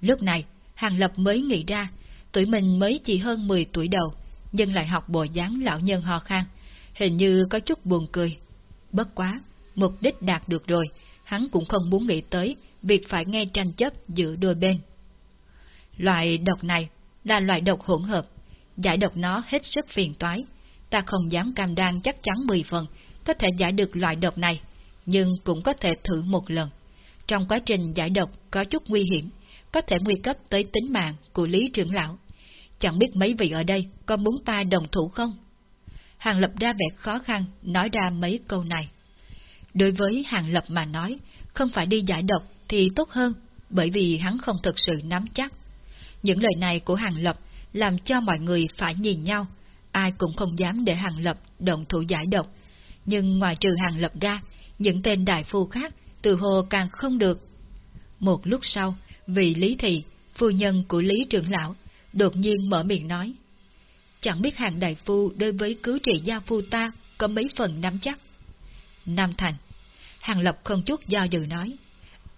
Lúc này, Hàng Lập mới nghĩ ra, tuổi mình mới chỉ hơn 10 tuổi đầu, nhưng lại học bộ dáng lão nhân ho khan, hình như có chút buồn cười. Bất quá, mục đích đạt được rồi, hắn cũng không muốn nghĩ tới việc phải nghe tranh chấp giữa đôi bên. Loại độc này là loại độc hỗn hợp, giải độc nó hết sức phiền toái. Ta không dám cam đoan chắc chắn 10 phần có thể giải được loại độc này, nhưng cũng có thể thử một lần. Trong quá trình giải độc có chút nguy hiểm, có thể nguy cấp tới tính mạng của Lý trưởng lão. Chẳng biết mấy vị ở đây có muốn ta đồng thủ không? Hàng Lập ra vẻ khó khăn, nói ra mấy câu này. Đối với Hàng Lập mà nói, không phải đi giải độc thì tốt hơn, bởi vì hắn không thực sự nắm chắc. Những lời này của Hàng Lập làm cho mọi người phải nhìn nhau, ai cũng không dám để Hàng Lập động thủ giải độc. Nhưng ngoài trừ Hàng Lập ra, những tên đại phu khác từ hồ càng không được. Một lúc sau, vị Lý Thị, phu nhân của Lý trưởng lão, đột nhiên mở miệng nói. Chẳng biết hàng đại phu đối với cứu trị gia phu ta có mấy phần nắm chắc. Nam Thành, hàng lập không chút do dự nói.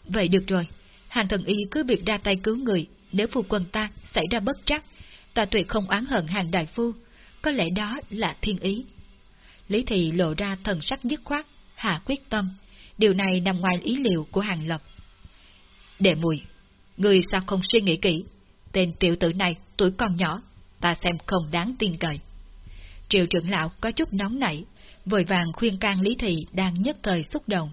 Vậy được rồi, hàng thần y cứ việc ra tay cứu người, nếu phu quân ta xảy ra bất trắc, ta tuyệt không oán hận hàng đại phu, có lẽ đó là thiên ý. Lý Thị lộ ra thần sắc dứt khoát, hạ quyết tâm, điều này nằm ngoài ý liệu của hàng lập. Đệ mùi, người sao không suy nghĩ kỹ, tên tiểu tử này tuổi còn nhỏ, ta xem không đáng tin cậy. Triệu trưởng lão có chút nóng nảy, vội vàng khuyên can Lý Thị đang nhất thời xúc động.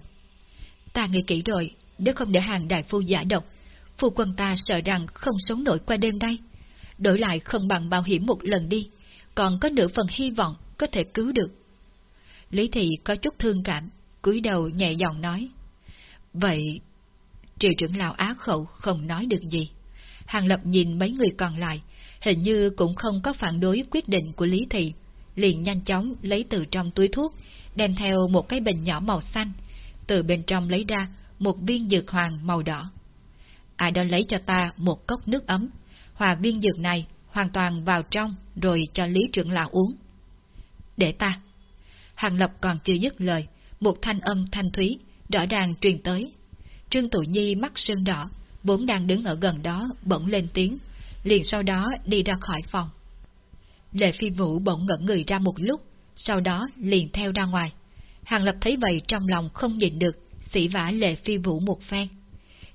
Ta nghĩ kỹ rồi, nếu không để hàng đại phu giả độc, phu quân ta sợ rằng không sống nổi qua đêm đây. Đổi lại không bằng bảo hiểm một lần đi, còn có nửa phần hy vọng có thể cứu được. Lý Thị có chút thương cảm, cúi đầu nhẹ giọng nói. Vậy, triệu trưởng lão á khẩu không nói được gì. Hàng Lập nhìn mấy người còn lại, hình như cũng không có phản đối quyết định của Lý Thị, liền nhanh chóng lấy từ trong túi thuốc, đem theo một cái bình nhỏ màu xanh, từ bên trong lấy ra một viên dược hoàng màu đỏ. Ai đó lấy cho ta một cốc nước ấm, hòa viên dược này hoàn toàn vào trong rồi cho Lý trưởng lão uống. Để ta. Hàng Lập còn chưa dứt lời, một thanh âm thanh thúy, rõ ràng truyền tới. Trương Tụ Nhi mắt sưng đỏ, vốn đang đứng ở gần đó bỗng lên tiếng, liền sau đó đi ra khỏi phòng. Lệ Phi Vũ bỗng ngẩn người ra một lúc, sau đó liền theo ra ngoài. Hàng Lập thấy vậy trong lòng không nhịn được, sĩ vả Lệ Phi Vũ một phen.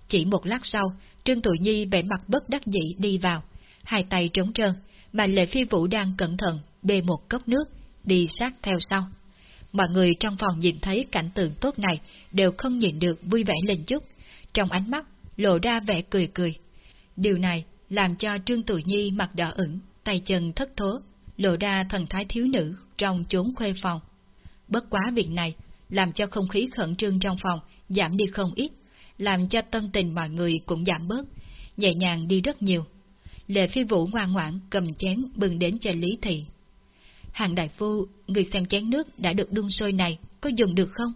Chỉ một lát sau, Trương Tụ Nhi vẻ mặt bất đắc dĩ đi vào, hai tay trống trơn, mà Lệ Phi Vũ đang cẩn thận bê một cốc nước, đi sát theo sau. Mọi người trong phòng nhìn thấy cảnh tượng tốt này đều không nhìn được vui vẻ lên chút, trong ánh mắt lộ ra vẻ cười cười. Điều này làm cho Trương Tụ Nhi mặt đỏ ửng, tay chân thất thố, lộ ra thần thái thiếu nữ trong chốn khuê phòng. Bất quá việc này làm cho không khí khẩn trương trong phòng giảm đi không ít, làm cho tâm tình mọi người cũng giảm bớt, nhẹ nhàng đi rất nhiều. Lệ phi vũ ngoan ngoãn cầm chén bưng đến cho Lý Thị. Hàng đại phu, người xem chén nước đã được đun sôi này, có dùng được không?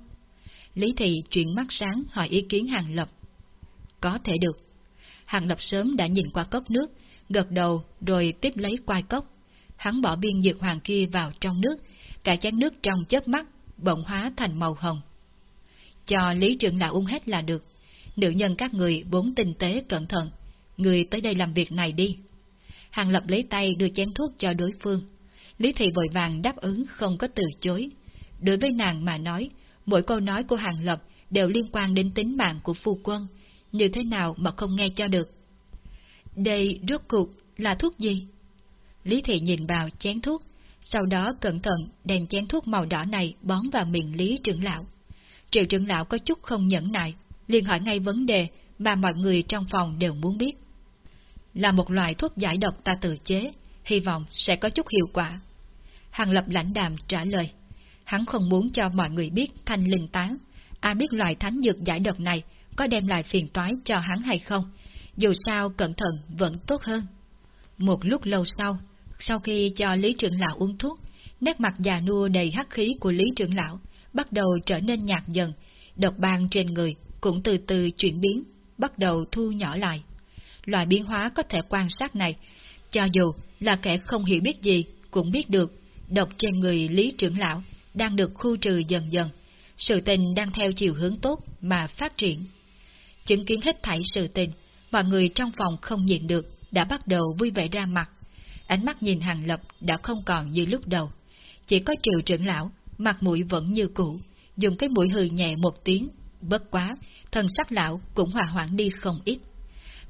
Lý Thị chuyển mắt sáng hỏi ý kiến Hàng Lập. Có thể được. Hàng Lập sớm đã nhìn qua cốc nước, gật đầu rồi tiếp lấy quai cốc. Hắn bỏ viên dược hoàng kia vào trong nước, cả chén nước trong chớp mắt, bỗng hóa thành màu hồng. Cho Lý trưởng lão uống hết là được. Nữ nhân các người vốn tinh tế cẩn thận, người tới đây làm việc này đi. Hàng Lập lấy tay đưa chén thuốc cho đối phương. Lý Thị vội vàng đáp ứng không có từ chối. Đối với nàng mà nói, mỗi câu nói của Hàng Lập đều liên quan đến tính mạng của phu quân, như thế nào mà không nghe cho được. Đây rốt cuộc là thuốc gì? Lý Thị nhìn vào chén thuốc, sau đó cẩn thận đem chén thuốc màu đỏ này bón vào miệng Lý trưởng lão. Triệu trưởng lão có chút không nhẫn nại, liền hỏi ngay vấn đề mà mọi người trong phòng đều muốn biết. Là một loại thuốc giải độc ta tự chế, hy vọng sẽ có chút hiệu quả. Hàng Lập lãnh đàm trả lời. Hắn không muốn cho mọi người biết thanh linh tán. Ai biết loại thánh dược giải độc này có đem lại phiền toái cho hắn hay không. Dù sao cẩn thận vẫn tốt hơn. Một lúc lâu sau, sau khi cho Lý trưởng lão uống thuốc, nét mặt già nua đầy hắc khí của Lý trưởng lão bắt đầu trở nên nhạt dần, độc ban trên người cũng từ từ chuyển biến, bắt đầu thu nhỏ lại. Loại biến hóa có thể quan sát này, cho dù là kẻ không hiểu biết gì cũng biết được, độc trên người Lý trưởng lão đang được khu trừ dần dần, sự tình đang theo chiều hướng tốt mà phát triển. Chứng kiến hết thảy sự tình, mọi người trong phòng không nhìn được, đã bắt đầu vui vẻ ra mặt. Ánh mắt nhìn hàng lập đã không còn như lúc đầu. Chỉ có triệu trưởng lão, mặt mũi vẫn như cũ, dùng cái mũi hừ nhẹ một tiếng, bất quá, thần sắc lão cũng hòa hoãn đi không ít.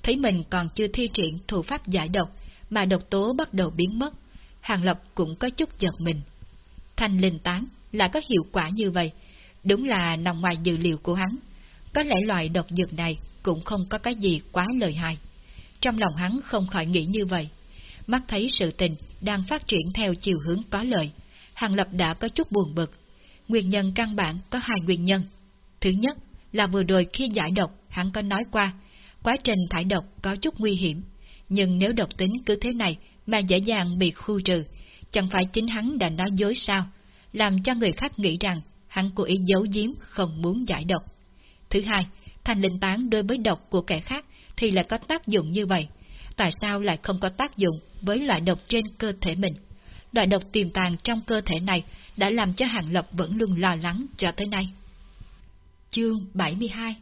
Thấy mình còn chưa thi triển thủ pháp giải độc, mà độc tố bắt đầu biến mất, Hàng Lập cũng có chút giật mình. Thanh linh tán là có hiệu quả như vậy, đúng là nằm ngoài dự liệu của hắn. Có lẽ loại độc dược này cũng không có cái gì quá lợi hại. Trong lòng hắn không khỏi nghĩ như vậy. Mắt thấy sự tình đang phát triển theo chiều hướng có lợi, Hàng Lập đã có chút buồn bực. Nguyên nhân căn bản có hai nguyên nhân. Thứ nhất là vừa rồi khi giải độc hắn có nói qua, quá trình thải độc có chút nguy hiểm, nhưng nếu độc tính cứ thế này mà dễ dàng bị khu trừ, chẳng phải chính hắn đã nói dối sao, làm cho người khác nghĩ rằng hắn cố ý giấu giếm không muốn giải độc. Thứ hai, thành linh tán đối với độc của kẻ khác thì lại có tác dụng như vậy, tại sao lại không có tác dụng với loại độc trên cơ thể mình? Loại độc tiềm tàng trong cơ thể này đã làm cho Hàng Lập vẫn luôn lo lắng cho tới nay. Chương 72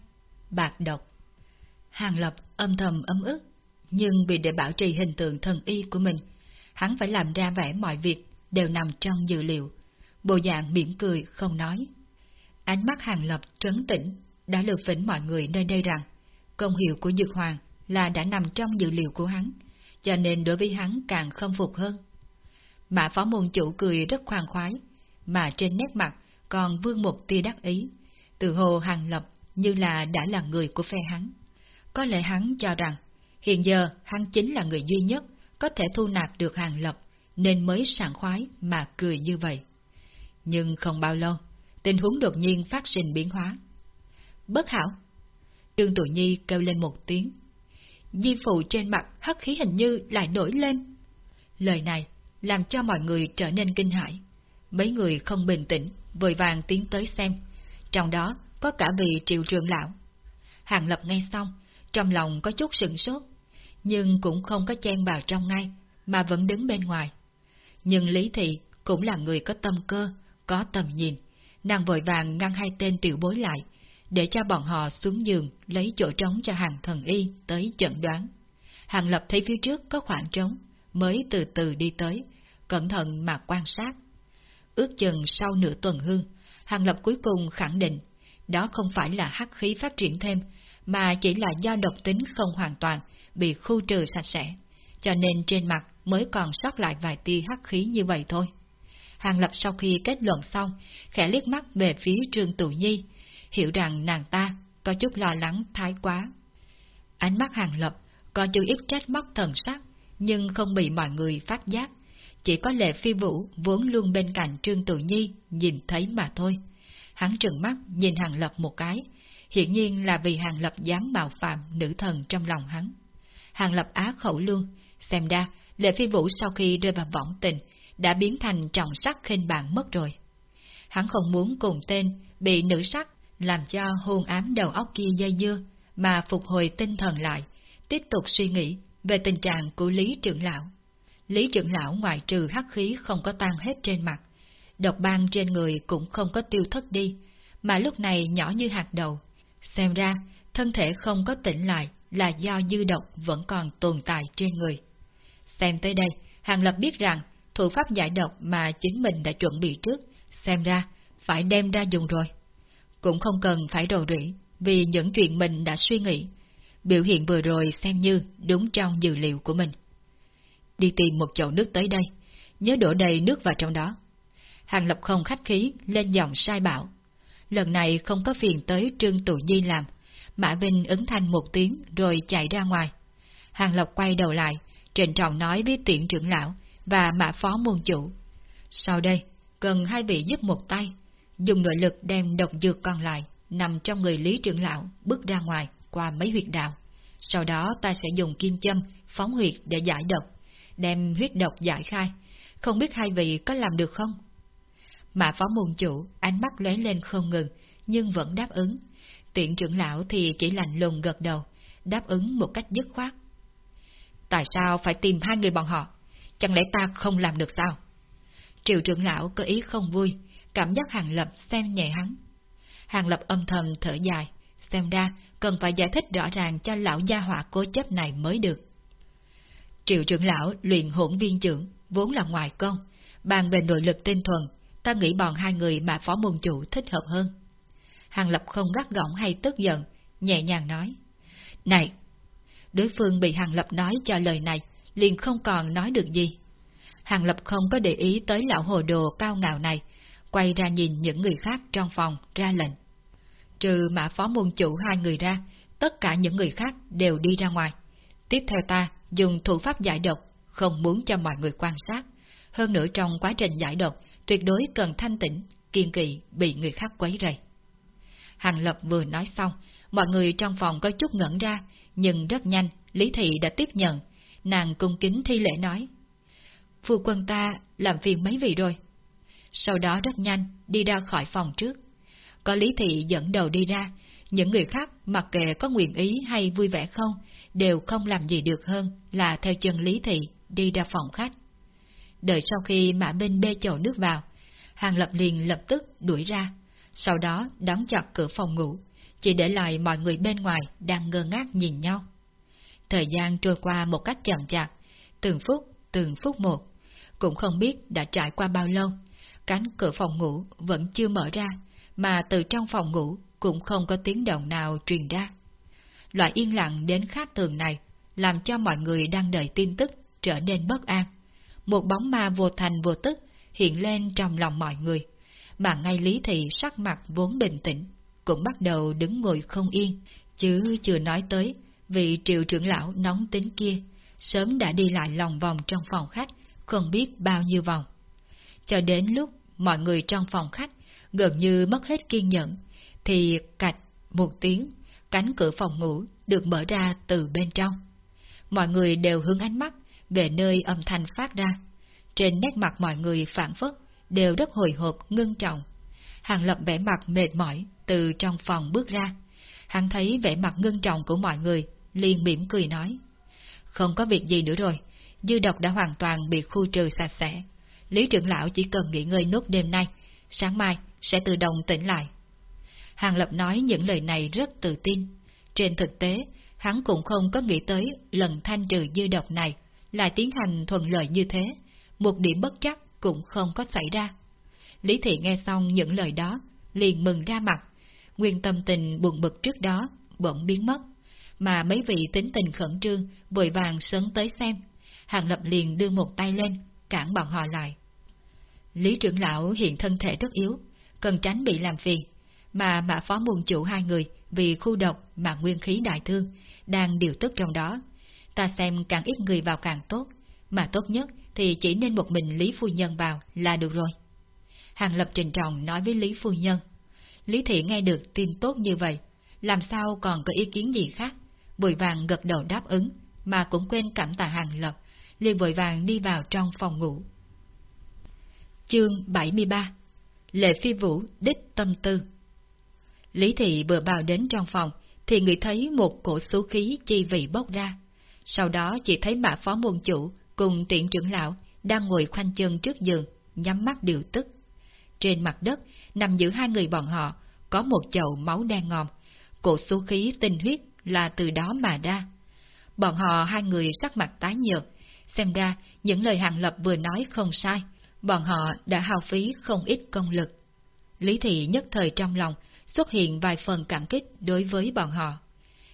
Bạc độc Hàng Lập âm thầm ấm ức, nhưng vì để bảo trì hình tượng thần y của mình, hắn phải làm ra vẻ mọi việc đều nằm trong dự liệu. Bộ dạng mỉm cười không nói. Ánh mắt Hàng Lập trấn tĩnh đã lừa phỉnh mọi người nơi đây rằng công hiệu của Dược Hoàng là đã nằm trong dự liệu của hắn, cho nên đối với hắn càng không phục hơn. Mã phó môn chủ cười rất khoan khoái, mà trên nét mặt còn vương một tia đắc ý. Từ hồ Hàng Lập như là đã là người của phe hắn. Có lẽ hắn cho rằng, hiện giờ hắn chính là người duy nhất có thể thu nạp được Hàng Lập, nên mới sảng khoái mà cười như vậy. Nhưng không bao lâu, tình huống đột nhiên phát sinh biến hóa. Bất hảo! Trương Tụ Nhi kêu lên một tiếng. Di phụ trên mặt hắc khí hình như lại nổi lên. Lời này làm cho mọi người trở nên kinh hãi. Mấy người không bình tĩnh, vội vàng tiến tới xem. Trong đó có cả vị triệu trường lão. Hàng lập nghe xong, trong lòng có chút sừng sốt, nhưng cũng không có chen vào trong ngay, mà vẫn đứng bên ngoài. Nhưng Lý Thị cũng là người có tâm cơ, có tầm nhìn, nàng vội vàng ngăn hai tên tiểu bối lại, để cho bọn họ xuống giường lấy chỗ trống cho hàng thần y tới chẩn đoán. Hàng lập thấy phía trước có khoảng trống, mới từ từ đi tới, cẩn thận mà quan sát. Ước chừng sau nửa tuần hương, Hàng Lập cuối cùng khẳng định, đó không phải là hắc khí phát triển thêm, mà chỉ là do độc tính không hoàn toàn, bị khu trừ sạch sẽ, cho nên trên mặt mới còn sót lại vài tia hắc khí như vậy thôi. Hàng Lập sau khi kết luận xong, khẽ liếc mắt về phía Trương Tụ Nhi, hiểu rằng nàng ta có chút lo lắng thái quá. Ánh mắt Hàng Lập có chút ít trách móc thần sắc, nhưng không bị mọi người phát giác. Chỉ có lệ phi vũ vốn luôn bên cạnh Trương Tụ Nhi nhìn thấy mà thôi. Hắn trừng mắt nhìn Hàng Lập một cái, hiển nhiên là vì Hàng Lập dám mạo phạm nữ thần trong lòng hắn. Hàng Lập á khẩu luôn, xem ra lệ phi vũ sau khi rơi vào võng tình, đã biến thành trọng sắc khinh bạn mất rồi. Hắn không muốn cùng tên bị nữ sắc làm cho hôn ám đầu óc kia dây dưa, mà phục hồi tinh thần lại, tiếp tục suy nghĩ về tình trạng của Lý trưởng lão. Lý trưởng lão ngoại trừ hắc khí không có tan hết trên mặt, độc ban trên người cũng không có tiêu thất đi, mà lúc này nhỏ như hạt đầu. Xem ra, thân thể không có tỉnh lại là do dư độc vẫn còn tồn tại trên người. Xem tới đây, Hàng Lập biết rằng thủ pháp giải độc mà chính mình đã chuẩn bị trước, xem ra phải đem ra dùng rồi. Cũng không cần phải đồ rỉ, vì những chuyện mình đã suy nghĩ, Biểu hiện vừa rồi xem như đúng trong dữ liệu của mình. Đi tìm một chậu nước tới đây, nhớ đổ đầy nước vào trong đó. Hàng Lập không khách khí lên giọng sai bảo. Lần này không có phiền tới Trương Tụ Nhi làm, Mã Vinh ứng thanh một tiếng rồi chạy ra ngoài. Hàng Lập quay đầu lại, trịnh trọng nói với tiện trưởng lão và mã phó môn chủ. Sau đây, cần hai vị giúp một tay, dùng nội lực đem độc dược còn lại nằm trong người Lý trưởng lão bước ra ngoài qua mấy huyệt đạo. Sau đó ta sẽ dùng kim châm phóng huyệt để giải độc, đem huyết độc giải khai. Không biết hai vị có làm được không? Mã phó môn chủ ánh mắt lóe lên không ngừng, nhưng vẫn đáp ứng. Tiện trưởng lão thì chỉ lạnh lùng gật đầu, đáp ứng một cách dứt khoát. Tại sao phải tìm hai người bọn họ? Chẳng lẽ ta không làm được sao? Triệu trưởng lão có ý không vui, cảm giác hàng lập xem nhẹ hắn. Hàng lập âm thầm thở dài, xem ra cần phải giải thích rõ ràng cho lão gia họa cố chấp này mới được. Triệu trưởng lão luyện hỗn viên trưởng, vốn là ngoài công, bàn về nội lực tinh thuần, ta nghĩ bọn hai người mà phó môn chủ thích hợp hơn. Hàng Lập không gắt gỏng hay tức giận, nhẹ nhàng nói. Này! Đối phương bị Hàng Lập nói cho lời này, liền không còn nói được gì. Hàng Lập không có để ý tới lão hồ đồ cao ngạo này, quay ra nhìn những người khác trong phòng ra lệnh. Trừ mã phó môn chủ hai người ra, tất cả những người khác đều đi ra ngoài. Tiếp theo ta dùng thủ pháp giải độc, không muốn cho mọi người quan sát. Hơn nữa trong quá trình giải độc, tuyệt đối cần thanh tĩnh, kiên kỵ bị người khác quấy rầy. Hàng Lập vừa nói xong, mọi người trong phòng có chút ngẩn ra, nhưng rất nhanh, Lý Thị đã tiếp nhận, nàng cung kính thi lễ nói. Phu quân ta làm phiền mấy vị rồi. Sau đó rất nhanh, đi ra khỏi phòng trước. Có Lý Thị dẫn đầu đi ra, những người khác mặc kệ có nguyện ý hay vui vẻ không, đều không làm gì được hơn là theo chân Lý Thị đi ra phòng khách. Đợi sau khi mã bên bê chậu nước vào, Hàng Lập liền lập tức đuổi ra, sau đó đóng chặt cửa phòng ngủ, chỉ để lại mọi người bên ngoài đang ngơ ngác nhìn nhau. Thời gian trôi qua một cách chậm chạp, từng phút, từng phút một, cũng không biết đã trải qua bao lâu, cánh cửa phòng ngủ vẫn chưa mở ra, mà từ trong phòng ngủ cũng không có tiếng động nào truyền ra. Loại yên lặng đến khác thường này làm cho mọi người đang đợi tin tức trở nên bất an. Một bóng ma vô thành vô tức hiện lên trong lòng mọi người, mà ngay Lý Thị sắc mặt vốn bình tĩnh, cũng bắt đầu đứng ngồi không yên, chứ chưa nói tới vị triệu trưởng lão nóng tính kia, sớm đã đi lại lòng vòng trong phòng khách, không biết bao nhiêu vòng. Cho đến lúc mọi người trong phòng khách gần như mất hết kiên nhẫn, thì cạch một tiếng, cánh cửa phòng ngủ được mở ra từ bên trong. Mọi người đều hướng ánh mắt về nơi âm thanh phát ra. Trên nét mặt mọi người phản phất đều rất hồi hộp ngưng trọng. Hàng lập vẻ mặt mệt mỏi từ trong phòng bước ra. Hắn thấy vẻ mặt ngưng trọng của mọi người, liền mỉm cười nói. Không có việc gì nữa rồi, dư độc đã hoàn toàn bị khu trừ sạch sẽ. Lý trưởng lão chỉ cần nghỉ ngơi nốt đêm nay, sáng mai sẽ tự động tỉnh lại. Hàng Lập nói những lời này rất tự tin. Trên thực tế, hắn cũng không có nghĩ tới lần thanh trừ dư độc này lại tiến hành thuận lợi như thế, một điểm bất chắc cũng không có xảy ra. Lý Thị nghe xong những lời đó, liền mừng ra mặt, nguyên tâm tình buồn bực trước đó bỗng biến mất, mà mấy vị tính tình khẩn trương vội vàng sớm tới xem. Hàng Lập liền đưa một tay lên, cản bọn họ lại. Lý trưởng lão hiện thân thể rất yếu, cần tránh bị làm phiền, mà mã phó môn chủ hai người vì khu độc mà nguyên khí đại thương, đang điều tức trong đó. Ta xem càng ít người vào càng tốt, mà tốt nhất thì chỉ nên một mình Lý Phu Nhân vào là được rồi. Hàng Lập trình trọng nói với Lý Phu Nhân. Lý Thị nghe được tin tốt như vậy, làm sao còn có ý kiến gì khác, Bùi vàng gật đầu đáp ứng, mà cũng quên cảm tạ Hàng Lập, liền vội vàng đi vào trong phòng ngủ. Chương 73 Lệ Phi Vũ đích tâm tư Lý Thị vừa vào đến trong phòng, thì người thấy một cổ số khí chi vị bốc ra. Sau đó chỉ thấy mã phó môn chủ cùng tiện trưởng lão đang ngồi khoanh chân trước giường, nhắm mắt điều tức. Trên mặt đất, nằm giữa hai người bọn họ, có một chậu máu đen ngòm, cổ số khí tinh huyết là từ đó mà ra. Bọn họ hai người sắc mặt tái nhợt, xem ra những lời hàng lập vừa nói không sai, bọn họ đã hao phí không ít công lực. Lý Thị nhất thời trong lòng xuất hiện vài phần cảm kích đối với bọn họ.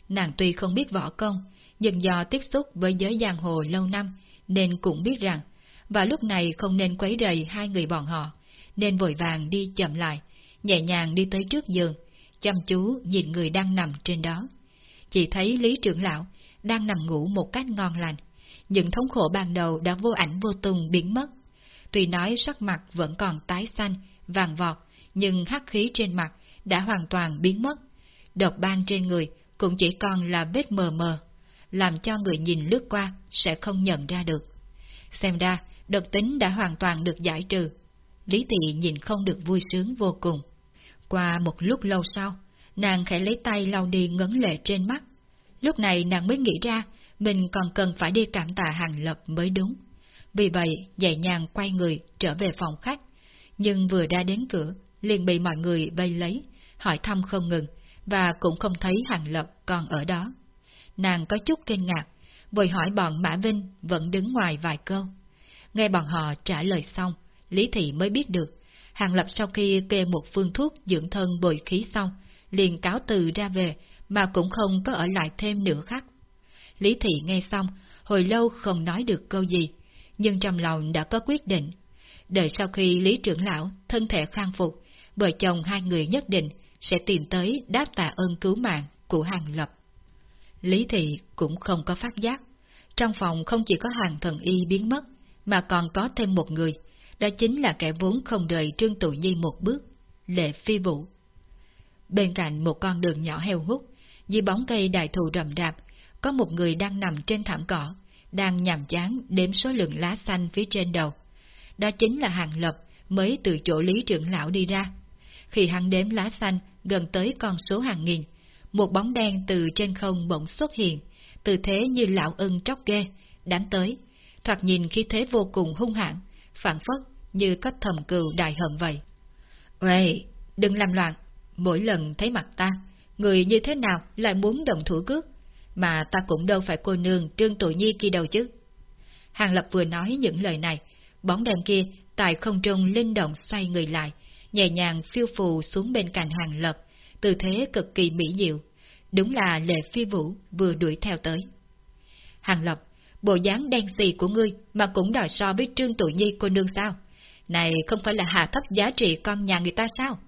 Nàng tuy không biết võ công, nhưng do tiếp xúc với giới giang hồ lâu năm, nên cũng biết rằng, và lúc này không nên quấy rầy hai người bọn họ, nên vội vàng đi chậm lại, nhẹ nhàng đi tới trước giường, chăm chú nhìn người đang nằm trên đó. Chỉ thấy Lý trưởng lão đang nằm ngủ một cách ngon lành, những thống khổ ban đầu đã vô ảnh vô tung biến mất. Tuy nói sắc mặt vẫn còn tái xanh, vàng vọt, nhưng hắc khí trên mặt đã hoàn toàn biến mất. Độc ban trên người cũng chỉ còn là vết mờ mờ, làm cho người nhìn lướt qua sẽ không nhận ra được. Xem ra, độc tính đã hoàn toàn được giải trừ. Lý Tị nhìn không được vui sướng vô cùng. Qua một lúc lâu sau, nàng khẽ lấy tay lau đi ngấn lệ trên mắt. Lúc này nàng mới nghĩ ra, mình còn cần phải đi cảm tạ hàng lập mới đúng. Vì vậy, nhẹ nhàng quay người trở về phòng khách. Nhưng vừa ra đến cửa, liền bị mọi người vây lấy, hỏi thăm không ngừng, và cũng không thấy hàng lập còn ở đó. Nàng có chút kinh ngạc, vội hỏi bọn Mã Vinh vẫn đứng ngoài vài câu. Nghe bọn họ trả lời xong, Lý Thị mới biết được, Hàng Lập sau khi kê một phương thuốc dưỡng thân bồi khí xong, liền cáo từ ra về, mà cũng không có ở lại thêm nữa khác Lý Thị nghe xong, hồi lâu không nói được câu gì, nhưng trong lòng đã có quyết định. Đợi sau khi Lý trưởng lão thân thể khang phục, vợ chồng hai người nhất định sẽ tìm tới đáp tạ ơn cứu mạng của Hàng Lập. Lý Thị cũng không có phát giác. Trong phòng không chỉ có hàng thần y biến mất, mà còn có thêm một người, đó chính là kẻ vốn không đợi Trương Tụ Nhi một bước, Lệ Phi Vũ. Bên cạnh một con đường nhỏ heo hút, dưới bóng cây đại thụ rậm rạp, có một người đang nằm trên thảm cỏ, đang nhằm chán đếm số lượng lá xanh phía trên đầu. Đó chính là Hàng Lập mới từ chỗ lý trưởng lão đi ra. Khi hắn đếm lá xanh gần tới con số hàng nghìn, một bóng đen từ trên không bỗng xuất hiện, tư thế như lão ưng tróc ghê, đánh tới, thoạt nhìn khi thế vô cùng hung hãn, phản phất như có thầm cừu đại hận vậy. Uầy, đừng làm loạn, mỗi lần thấy mặt ta, người như thế nào lại muốn động thủ cướp, mà ta cũng đâu phải cô nương trương tội nhi kia đâu chứ. Hàng Lập vừa nói những lời này, bóng đèn kia tại không trung linh động xoay người lại, nhẹ nhàng phiêu phù xuống bên cạnh Hàng Lập, tư thế cực kỳ mỹ diệu. Đúng là lệ phi vũ vừa đuổi theo tới. Hàng Lập, bộ dáng đen xì của ngươi mà cũng đòi so với Trương Tụ Nhi cô nương sao? Này không phải là hạ thấp giá trị con nhà người ta sao?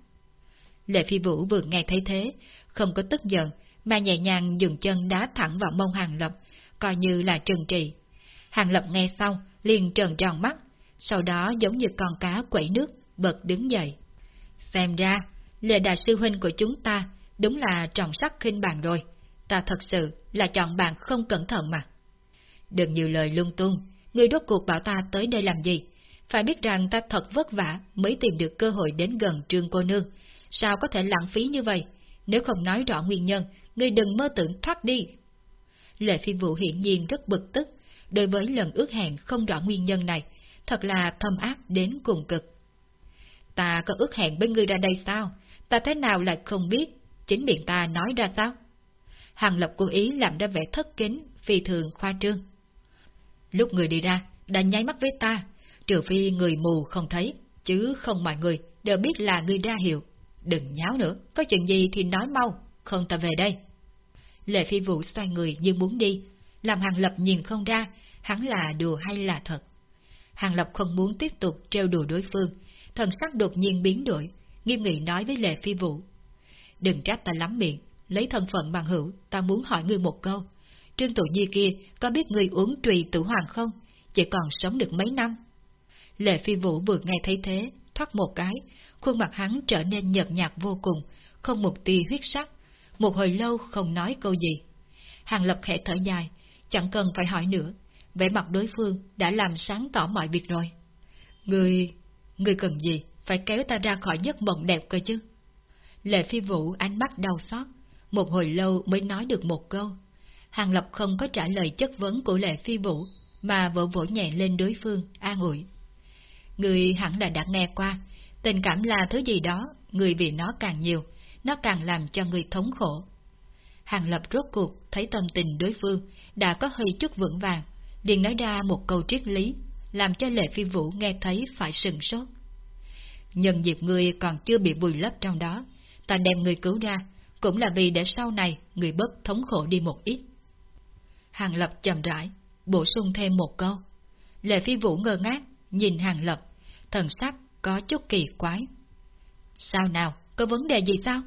Lệ Phi Vũ vừa nghe thấy thế, không có tức giận, mà nhẹ nhàng dừng chân đá thẳng vào mông Hàng Lập, coi như là trừng trị. Hàng Lập nghe xong, liền trợn tròn mắt, sau đó giống như con cá quẩy nước, bật đứng dậy. Xem ra, lệ đại sư huynh của chúng ta đúng là trọng sắc khinh bàn rồi, ta thật sự là chọn bạn không cẩn thận mà. Đừng nhiều lời lung tung, người đốt cuộc bảo ta tới đây làm gì? Phải biết rằng ta thật vất vả mới tìm được cơ hội đến gần trương cô nương, sao có thể lãng phí như vậy? Nếu không nói rõ nguyên nhân, người đừng mơ tưởng thoát đi. Lệ phi vụ hiển nhiên rất bực tức, đối với lần ước hẹn không rõ nguyên nhân này, thật là thâm ác đến cùng cực. Ta có ước hẹn với ngươi ra đây sao? Ta thế nào lại không biết? Chính miệng ta nói ra sao? Hàng Lập cố ý làm ra vẻ thất kính, phi thường khoa trương. Lúc người đi ra, đã nháy mắt với ta, trừ phi người mù không thấy, chứ không mọi người đều biết là ngươi ra hiệu. Đừng nháo nữa, có chuyện gì thì nói mau, không ta về đây. Lệ phi vụ xoay người như muốn đi, làm Hàng Lập nhìn không ra, hắn là đùa hay là thật. Hàng Lập không muốn tiếp tục trêu đùa đối phương, thần sắc đột nhiên biến đổi, nghiêm nghị nói với Lệ Phi Vũ. Đừng trách ta lắm miệng, lấy thân phận bằng hữu, ta muốn hỏi ngươi một câu. Trương Tụ Nhi kia có biết ngươi uống trùy tử hoàng không? Chỉ còn sống được mấy năm. Lệ Phi Vũ vừa nghe thấy thế, thoát một cái, khuôn mặt hắn trở nên nhợt nhạt vô cùng, không một tia huyết sắc, một hồi lâu không nói câu gì. Hàng Lập khẽ thở dài, chẳng cần phải hỏi nữa, vẻ mặt đối phương đã làm sáng tỏ mọi việc rồi. Người người cần gì? Phải kéo ta ra khỏi giấc mộng đẹp cơ chứ? Lệ Phi Vũ ánh mắt đau xót, một hồi lâu mới nói được một câu. Hàng Lập không có trả lời chất vấn của Lệ Phi Vũ, mà vỗ vỗ nhẹ lên đối phương, an ủi. Người hẳn là đã nghe qua, tình cảm là thứ gì đó, người vì nó càng nhiều, nó càng làm cho người thống khổ. Hàng Lập rốt cuộc thấy tâm tình đối phương đã có hơi chút vững vàng, liền nói ra một câu triết lý, làm cho Lệ Phi Vũ nghe thấy phải sừng sốt. Nhân dịp người còn chưa bị vùi lấp trong đó, ta đem người cứu ra, cũng là vì để sau này người bớt thống khổ đi một ít. Hàng Lập chậm rãi, bổ sung thêm một câu. Lệ Phi Vũ ngơ ngác, nhìn Hàng Lập, thần sắc có chút kỳ quái. Sao nào, có vấn đề gì sao?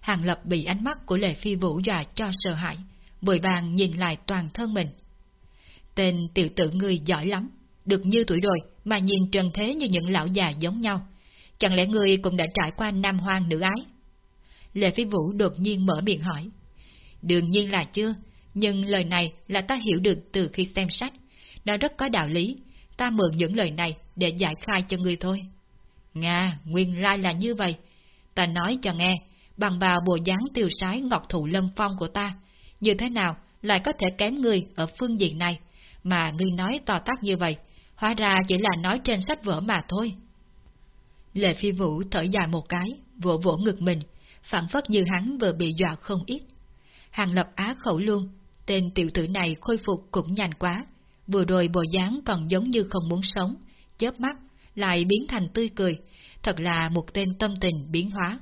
Hàng Lập bị ánh mắt của Lệ Phi Vũ dọa cho sợ hãi, vội vàng nhìn lại toàn thân mình. Tên tiểu tử ngươi giỏi lắm, được như tuổi rồi mà nhìn trần thế như những lão già giống nhau. Chẳng lẽ người cũng đã trải qua nam hoang nữ ái? Lệ Phi Vũ đột nhiên mở miệng hỏi. Đương nhiên là chưa, nhưng lời này là ta hiểu được từ khi xem sách. Nó rất có đạo lý, ta mượn những lời này để giải khai cho ngươi thôi. Nga, nguyên lai là như vậy. Ta nói cho nghe, bằng bà bộ dáng tiêu sái ngọc thụ lâm phong của ta, như thế nào lại có thể kém ngươi ở phương diện này, mà ngươi nói to tát như vậy, hóa ra chỉ là nói trên sách vở mà thôi. Lệ phi vũ thở dài một cái, vỗ vỗ ngực mình, phản phất như hắn vừa bị dọa không ít. Hàng lập á khẩu luôn, tên tiểu tử này khôi phục cũng nhanh quá, vừa rồi bộ dáng còn giống như không muốn sống, chớp mắt, lại biến thành tươi cười, thật là một tên tâm tình biến hóa.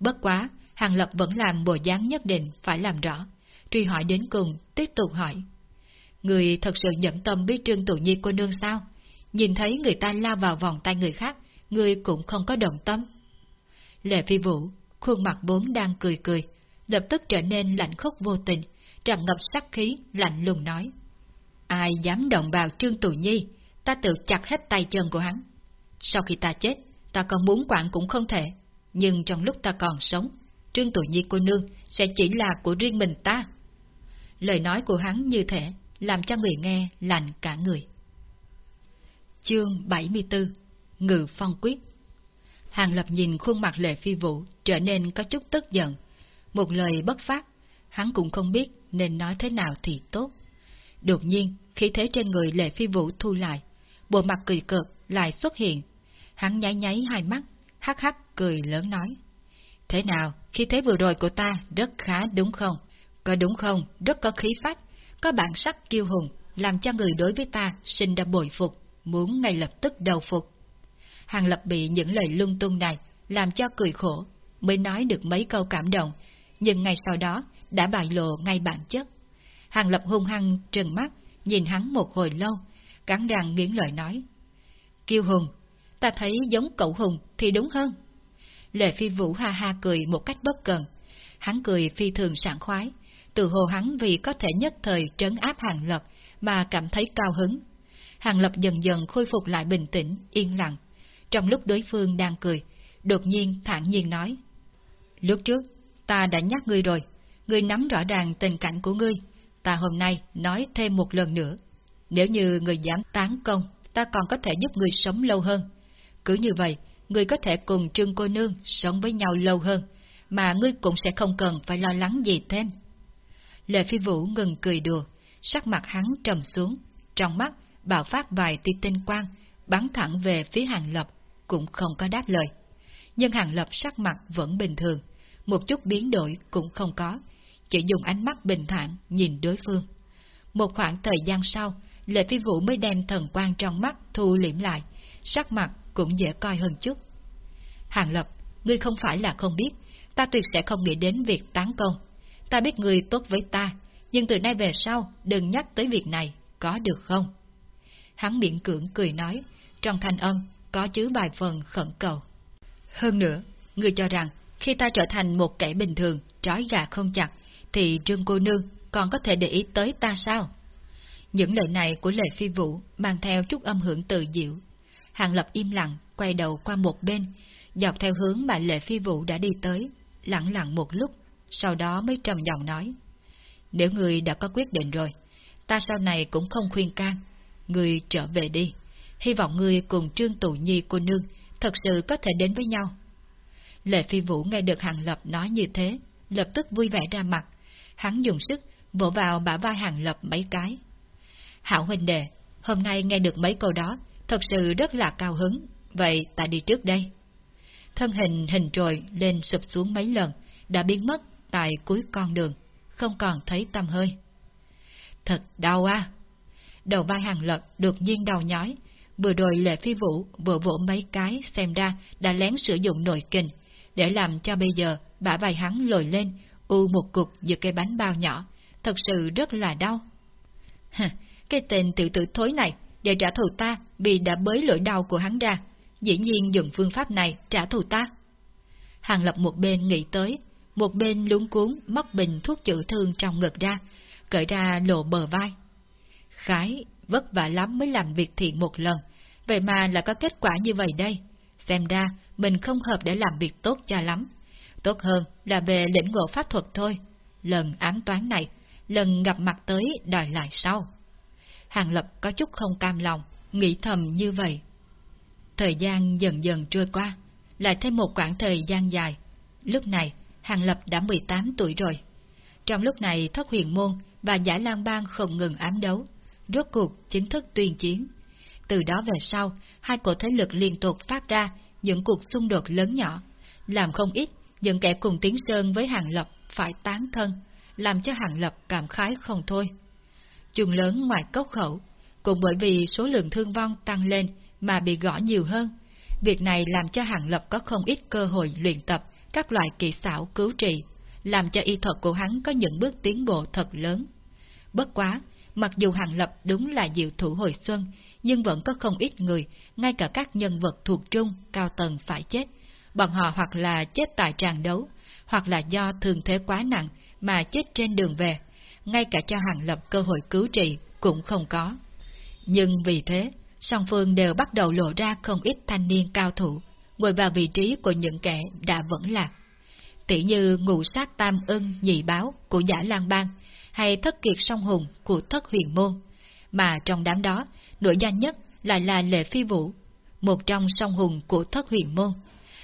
Bất quá, Hàng Lập vẫn làm bộ dáng nhất định phải làm rõ, truy hỏi đến cùng, tiếp tục hỏi. Người thật sự nhẫn tâm biết trương tụ nhi cô nương sao? Nhìn thấy người ta lao vào vòng tay người khác, người cũng không có động tâm. Lệ phi vũ, khuôn mặt bốn đang cười cười, lập tức trở nên lạnh khốc vô tình, tràn ngập sắc khí, lạnh lùng nói. Ai dám động vào trương tụ nhi, ta tự chặt hết tay chân của hắn. Sau khi ta chết, ta còn muốn quản cũng không thể, nhưng trong lúc ta còn sống, trương tụ nhi cô nương sẽ chỉ là của riêng mình ta. Lời nói của hắn như thế, làm cho người nghe lạnh cả người. Chương 74 Ngự Phong Quyết Hàng Lập nhìn khuôn mặt Lệ Phi Vũ trở nên có chút tức giận. Một lời bất phát, hắn cũng không biết nên nói thế nào thì tốt. Đột nhiên, khí thế trên người Lệ Phi Vũ thu lại, bộ mặt cười cợt lại xuất hiện. Hắn nháy nháy hai mắt, hắc hắc cười lớn nói. Thế nào, khí thế vừa rồi của ta rất khá đúng không? Có đúng không? Rất có khí phách, có bản sắc kiêu hùng, làm cho người đối với ta sinh ra bội phục, muốn ngay lập tức đầu phục. Hàng Lập bị những lời lung tung này làm cho cười khổ, mới nói được mấy câu cảm động, nhưng ngay sau đó đã bại lộ ngay bản chất. Hàng Lập hung hăng trừng mắt, nhìn hắn một hồi lâu, cắn răng nghiến lời nói. Kiêu hùng, ta thấy giống cậu hùng thì đúng hơn. Lệ phi vũ ha ha cười một cách bất cần. Hắn cười phi thường sảng khoái, từ hồ hắn vì có thể nhất thời trấn áp Hàng Lập mà cảm thấy cao hứng. Hàng Lập dần dần khôi phục lại bình tĩnh, yên lặng. Trong lúc đối phương đang cười, đột nhiên thản nhiên nói. Lúc trước, ta đã nhắc ngươi rồi, ngươi nắm rõ ràng tình cảnh của ngươi, ta hôm nay nói thêm một lần nữa. Nếu như người dám tán công, ta còn có thể giúp người sống lâu hơn. Cứ như vậy, người có thể cùng Trương Cô Nương sống với nhau lâu hơn, mà ngươi cũng sẽ không cần phải lo lắng gì thêm. Lệ Phi Vũ ngừng cười đùa, sắc mặt hắn trầm xuống, trong mắt bạo phát vài tia tinh quang, bắn thẳng về phía Hàng Lập, cũng không có đáp lời. Nhưng Hàng Lập sắc mặt vẫn bình thường, một chút biến đổi cũng không có, chỉ dùng ánh mắt bình thản nhìn đối phương. Một khoảng thời gian sau, Lệ Phi Vũ mới đem thần quang trong mắt thu liễm lại, sắc mặt cũng dễ coi hơn chút. Hàng Lập, ngươi không phải là không biết, ta tuyệt sẽ không nghĩ đến việc tán công. Ta biết người tốt với ta, nhưng từ nay về sau đừng nhắc tới việc này, có được không? Hắn miệng cưỡng cười nói, trong thanh âm có chứa vài phần khẩn cầu. Hơn nữa, người cho rằng khi ta trở thành một kẻ bình thường, trói gà không chặt, thì Trương cô nương còn có thể để ý tới ta sao? Những lời này của Lệ Phi Vũ mang theo chút âm hưởng tự diệu. Hàng Lập im lặng, quay đầu qua một bên, dọc theo hướng mà Lệ Phi Vũ đã đi tới, lặng lặng một lúc, sau đó mới trầm giọng nói. Nếu người đã có quyết định rồi, ta sau này cũng không khuyên can, người trở về đi. Hy vọng người cùng Trương Tụ Nhi cô nương thật sự có thể đến với nhau. Lệ Phi Vũ nghe được Hàng Lập nói như thế, lập tức vui vẻ ra mặt. Hắn dùng sức vỗ vào bả vai Hàng Lập mấy cái. Hảo huynh đệ, hôm nay nghe được mấy câu đó, thật sự rất là cao hứng, vậy ta đi trước đây. Thân hình hình trồi lên sụp xuống mấy lần, đã biến mất tại cuối con đường, không còn thấy tâm hơi. Thật đau à! Đầu vai hàng lập đột nhiên đau nhói, vừa rồi lệ phi vũ vừa vỗ mấy cái xem ra đã lén sử dụng nội kình, để làm cho bây giờ bả vai hắn lồi lên, u một cục giữa cây bánh bao nhỏ, thật sự rất là đau. cái tên tự tử thối này, để trả thù ta vì đã bới lỗi đau của hắn ra, dĩ nhiên dùng phương pháp này trả thù ta. Hàng lập một bên nghĩ tới, một bên lúng cuốn móc bình thuốc chữa thương trong ngực ra, cởi ra lộ bờ vai. Khái, vất vả lắm mới làm việc thiện một lần, vậy mà là có kết quả như vậy đây. Xem ra, mình không hợp để làm việc tốt cho lắm. Tốt hơn là về lĩnh ngộ pháp thuật thôi. Lần ám toán này, lần gặp mặt tới đòi lại sau. Hàng Lập có chút không cam lòng, nghĩ thầm như vậy. Thời gian dần dần trôi qua, lại thêm một khoảng thời gian dài. Lúc này, Hàng Lập đã 18 tuổi rồi. Trong lúc này thất huyền môn và giả lang bang không ngừng ám đấu, rốt cuộc chính thức tuyên chiến. Từ đó về sau, hai cổ thế lực liên tục phát ra những cuộc xung đột lớn nhỏ, làm không ít những kẻ cùng tiến sơn với Hàng Lập phải tán thân, làm cho Hàng Lập cảm khái không thôi. Trường lớn ngoài cốc khẩu, cũng bởi vì số lượng thương vong tăng lên mà bị gõ nhiều hơn. Việc này làm cho Hàng Lập có không ít cơ hội luyện tập các loại kỳ xảo cứu trị, làm cho y thuật của hắn có những bước tiến bộ thật lớn. Bất quá, mặc dù Hàng Lập đúng là diệu thủ hồi xuân, nhưng vẫn có không ít người, ngay cả các nhân vật thuộc trung, cao tầng phải chết. Bọn họ hoặc là chết tại tràng đấu, hoặc là do thương thế quá nặng mà chết trên đường về, ngay cả cho Hàng Lập cơ hội cứu trị cũng không có. Nhưng vì thế, song phương đều bắt đầu lộ ra không ít thanh niên cao thủ, ngồi vào vị trí của những kẻ đã vẫn lạc. Tỷ như ngụ sát tam ưng nhị báo của giả lang bang, hay thất kiệt song hùng của thất huyền môn. Mà trong đám đó, nổi danh nhất lại là Lệ Phi Vũ, một trong song hùng của thất huyền môn.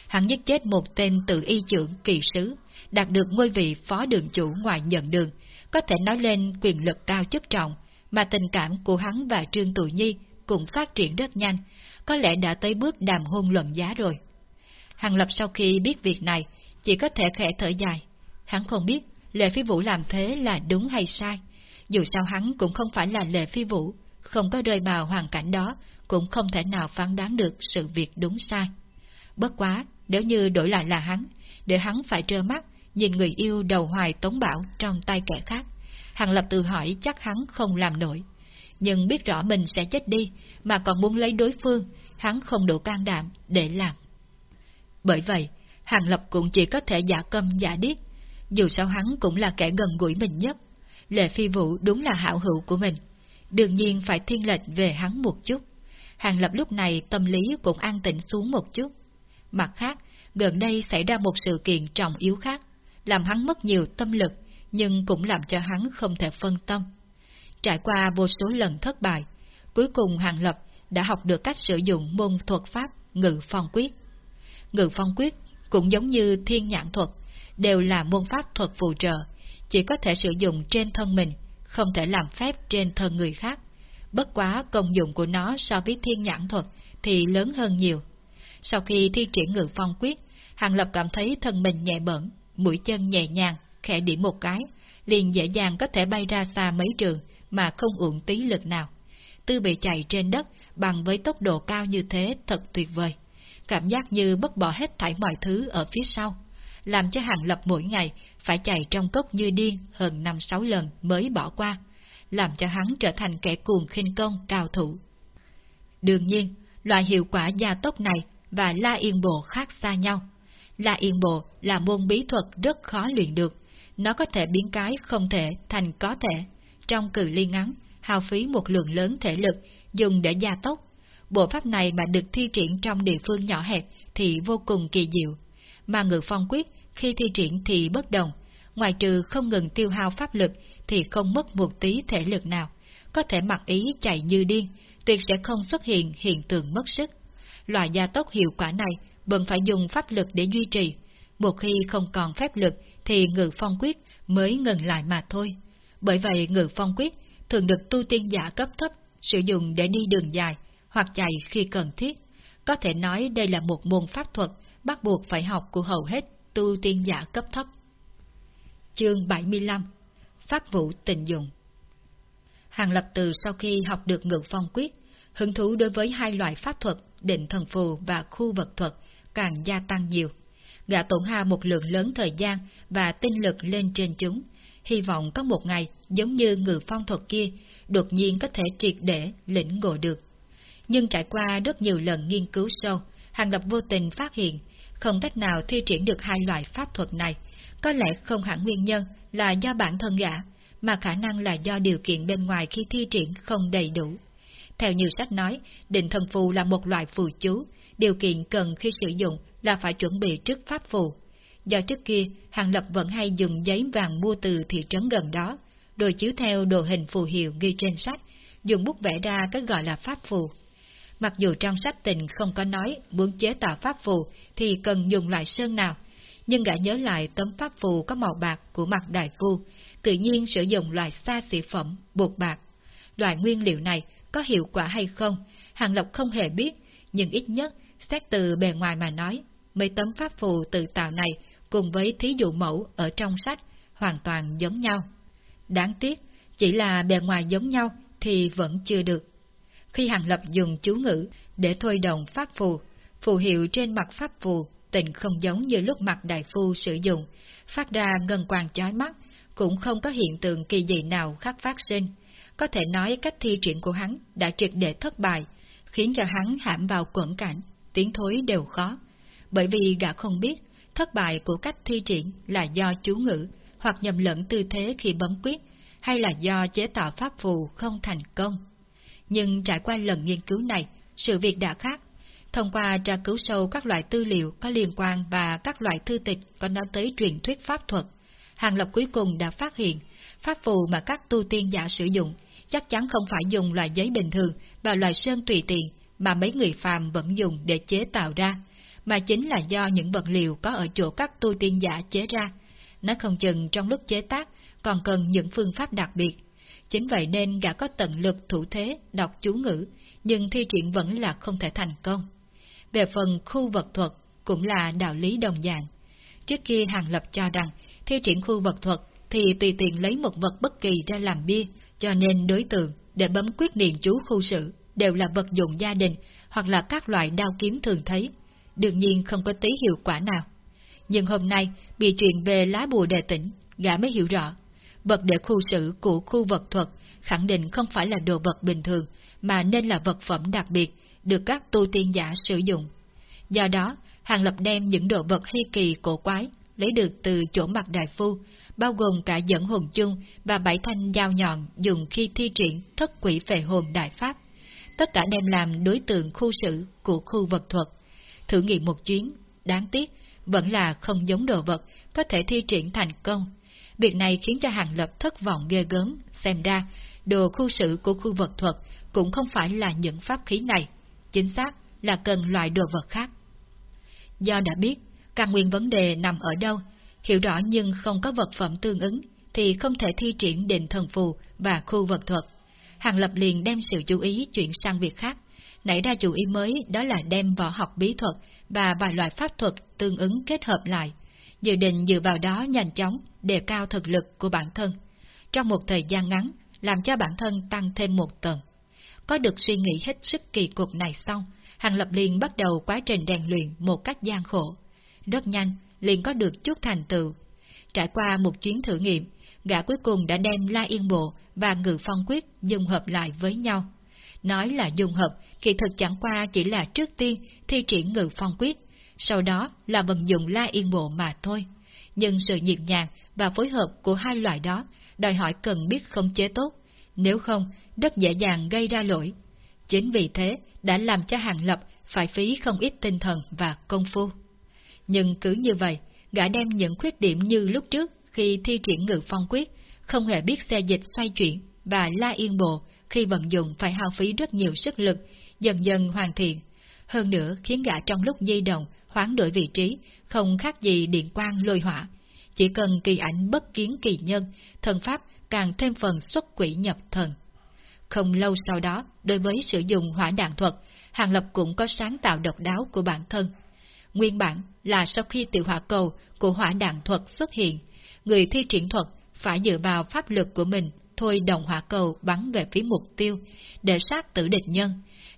Hắn giết chết một tên tự y trưởng kỳ sứ, đạt được ngôi vị phó đường chủ ngoài nhận đường, có thể nói lên quyền lực cao chức trọng, mà tình cảm của hắn và Trương Tụ Nhi cũng phát triển rất nhanh, có lẽ đã tới bước đàm hôn luận giá rồi. Hàng Lập sau khi biết việc này, chỉ có thể khẽ thở dài. Hắn không biết Lệ Phi Vũ làm thế là đúng hay sai. Dù sao hắn cũng không phải là Lệ Phi Vũ, không có rơi vào hoàn cảnh đó, cũng không thể nào phán đoán được sự việc đúng sai. Bất quá, nếu như đổi lại là hắn, để hắn phải trơ mắt, nhìn người yêu đầu hoài tống bảo trong tay kẻ khác. Hàng Lập tự hỏi chắc hắn không làm nổi. Nhưng biết rõ mình sẽ chết đi, mà còn muốn lấy đối phương, hắn không đủ can đảm để làm. Bởi vậy, Hàng Lập cũng chỉ có thể giả câm giả điếc, dù sao hắn cũng là kẻ gần gũi mình nhất. Lệ Phi Vũ đúng là hảo hữu của mình, đương nhiên phải thiên lệch về hắn một chút. Hàng Lập lúc này tâm lý cũng an tĩnh xuống một chút. Mặt khác, gần đây xảy ra một sự kiện trọng yếu khác, làm hắn mất nhiều tâm lực, nhưng cũng làm cho hắn không thể phân tâm. Trải qua vô số lần thất bại, cuối cùng Hàng Lập đã học được cách sử dụng môn thuật pháp ngự phong quyết. Ngự phong quyết cũng giống như thiên nhãn thuật, đều là môn pháp thuật phù trợ, chỉ có thể sử dụng trên thân mình, không thể làm phép trên thân người khác. Bất quá công dụng của nó so với thiên nhãn thuật thì lớn hơn nhiều. Sau khi thi triển ngự phong quyết, Hàng Lập cảm thấy thân mình nhẹ bẩn, mũi chân nhẹ nhàng, khẽ điểm một cái, liền dễ dàng có thể bay ra xa mấy trường mà không uổng tí lực nào. Tư bị chạy trên đất bằng với tốc độ cao như thế thật tuyệt vời. Cảm giác như bất bỏ hết thảy mọi thứ ở phía sau, làm cho Hàng Lập mỗi ngày phải chạy trong cốc như điên hơn năm sáu lần mới bỏ qua, làm cho hắn trở thành kẻ cuồng khinh công cao thủ. Đương nhiên, loại hiệu quả gia tốc này và La Yên Bộ khác xa nhau. La Yên Bộ là môn bí thuật rất khó luyện được, nó có thể biến cái không thể thành có thể, trong cử ly ngắn, hao phí một lượng lớn thể lực dùng để gia tốc. Bộ pháp này mà được thi triển trong địa phương nhỏ hẹp thì vô cùng kỳ diệu, mà ngự phong quyết khi thi triển thì bất đồng, ngoài trừ không ngừng tiêu hao pháp lực thì không mất một tí thể lực nào, có thể mặc ý chạy như điên, tuyệt sẽ không xuất hiện hiện tượng mất sức. Loại gia tốc hiệu quả này vẫn phải dùng pháp lực để duy trì, một khi không còn phép lực thì ngự phong quyết mới ngừng lại mà thôi. Bởi vậy ngự phong quyết thường được tu tiên giả cấp thấp sử dụng để đi đường dài hoặc chạy khi cần thiết. Có thể nói đây là một môn pháp thuật bắt buộc phải học của hầu hết tu tiên giả cấp thấp. Chương 75 Pháp vụ tình dụng Hàng lập từ sau khi học được ngự phong quyết, hứng thú đối với hai loại pháp thuật, định thần phù và khu vật thuật, càng gia tăng nhiều. Gã tổn hao một lượng lớn thời gian và tinh lực lên trên chúng, hy vọng có một ngày, giống như người phong thuật kia, đột nhiên có thể triệt để lĩnh ngộ được. Nhưng trải qua rất nhiều lần nghiên cứu sâu, Hàng Lập vô tình phát hiện, không cách nào thi triển được hai loại pháp thuật này, có lẽ không hẳn nguyên nhân là do bản thân gã, mà khả năng là do điều kiện bên ngoài khi thi triển không đầy đủ. Theo nhiều sách nói, định thần phù là một loại phù chú, điều kiện cần khi sử dụng là phải chuẩn bị trước pháp phù. Do trước kia, Hàng Lập vẫn hay dùng giấy vàng mua từ thị trấn gần đó, rồi chiếu theo đồ hình phù hiệu ghi trên sách, dùng bút vẽ ra cái gọi là pháp phù. Mặc dù trong sách tình không có nói muốn chế tạo pháp phù thì cần dùng loại sơn nào, nhưng gã nhớ lại tấm pháp phù có màu bạc của mặt đại phu, tự nhiên sử dụng loại xa xỉ phẩm, bột bạc. Loại nguyên liệu này có hiệu quả hay không, Hàng Lộc không hề biết, nhưng ít nhất, xét từ bề ngoài mà nói, mấy tấm pháp phù tự tạo này cùng với thí dụ mẫu ở trong sách hoàn toàn giống nhau. Đáng tiếc, chỉ là bề ngoài giống nhau thì vẫn chưa được. Khi Hàng Lập dùng chú ngữ để thôi động pháp phù, phù hiệu trên mặt pháp phù tình không giống như lúc mặt đại phu sử dụng, phát ra ngân quang chói mắt, cũng không có hiện tượng kỳ dị nào khác phát sinh. Có thể nói cách thi triển của hắn đã triệt để thất bại, khiến cho hắn hãm vào quẩn cảnh, tiếng thối đều khó. Bởi vì gã không biết, thất bại của cách thi triển là do chú ngữ, hoặc nhầm lẫn tư thế khi bấm quyết, hay là do chế tạo pháp phù không thành công. Nhưng trải qua lần nghiên cứu này, sự việc đã khác. Thông qua tra cứu sâu các loại tư liệu có liên quan và các loại thư tịch có nói tới truyền thuyết pháp thuật, Hàng Lập cuối cùng đã phát hiện, pháp phù mà các tu tiên giả sử dụng chắc chắn không phải dùng loại giấy bình thường và loại sơn tùy tiện mà mấy người phàm vẫn dùng để chế tạo ra, mà chính là do những vật liệu có ở chỗ các tu tiên giả chế ra. Nó không chừng trong lúc chế tác còn cần những phương pháp đặc biệt. Chính vậy nên gã có tận lực thủ thế, đọc chú ngữ, nhưng thi triển vẫn là không thể thành công. Về phần khu vật thuật, cũng là đạo lý đồng dạng. Trước kia Hàng Lập cho rằng, thi triển khu vật thuật thì tùy tiện lấy một vật bất kỳ ra làm bia, cho nên đối tượng để bấm quyết niệm chú khu sự đều là vật dụng gia đình hoặc là các loại đao kiếm thường thấy, đương nhiên không có tí hiệu quả nào. Nhưng hôm nay, bị truyền về lá bùa đề tỉnh, gã mới hiểu rõ, vật để khu sử của khu vật thuật khẳng định không phải là đồ vật bình thường, mà nên là vật phẩm đặc biệt, được các tu tiên giả sử dụng. Do đó, Hàng Lập đem những đồ vật hy kỳ cổ quái lấy được từ chỗ mặt đại phu, bao gồm cả dẫn hồn chung và bảy thanh dao nhọn dùng khi thi triển thất quỷ về hồn đại pháp. Tất cả đem làm đối tượng khu sử của khu vật thuật. Thử nghiệm một chuyến, đáng tiếc, vẫn là không giống đồ vật, có thể thi triển thành công. Việc này khiến cho Hàng Lập thất vọng ghê gớm, xem ra, đồ khu sự của khu vật thuật cũng không phải là những pháp khí này, chính xác là cần loại đồ vật khác. Do đã biết Căn nguyên vấn đề nằm ở đâu, hiểu rõ nhưng không có vật phẩm tương ứng, thì không thể thi triển định thần phù và khu vật thuật. Hàng Lập liền đem sự chú ý chuyển sang việc khác, nảy ra chủ ý mới đó là đem võ học bí thuật và vài loại pháp thuật tương ứng kết hợp lại, dự định dựa vào đó nhanh chóng đề cao thực lực của bản thân. Trong một thời gian ngắn, làm cho bản thân tăng thêm một tầng. Có được suy nghĩ hết sức kỳ cục này xong, Hàng Lập liền bắt đầu quá trình rèn luyện một cách gian khổ rất nhanh liền có được chút thành tựu. Trải qua một chuyến thử nghiệm, gã cuối cùng đã đem La Yên Bộ và Ngự Phong Quyết dung hợp lại với nhau. Nói là dung hợp, kỳ thực chẳng qua chỉ là trước tiên thi triển Ngự Phong Quyết, sau đó là vận dụng La Yên Bộ mà thôi. Nhưng sự nhịp nhàng và phối hợp của hai loại đó đòi hỏi cần biết khống chế tốt, nếu không, rất dễ dàng gây ra lỗi. Chính vì thế đã làm cho Hàng Lập phải phí không ít tinh thần và công phu. Nhưng cứ như vậy, gã đem những khuyết điểm như lúc trước khi thi triển ngự phong quyết, không hề biết xe dịch xoay chuyển và la yên bộ khi vận dụng phải hao phí rất nhiều sức lực, dần dần hoàn thiện. Hơn nữa khiến gã trong lúc di động, hoán đổi vị trí, không khác gì điện quang lôi hỏa. Chỉ cần kỳ ảnh bất kiến kỳ nhân, thần pháp càng thêm phần xuất quỷ nhập thần. Không lâu sau đó, đối với sử dụng hỏa đạn thuật, Hàng Lập cũng có sáng tạo độc đáo của bản thân. Nguyên bản là sau khi tiểu hỏa cầu của hỏa đạn thuật xuất hiện, người thi triển thuật phải dựa vào pháp lực của mình thôi đồng hỏa cầu bắn về phía mục tiêu, để sát tử địch nhân.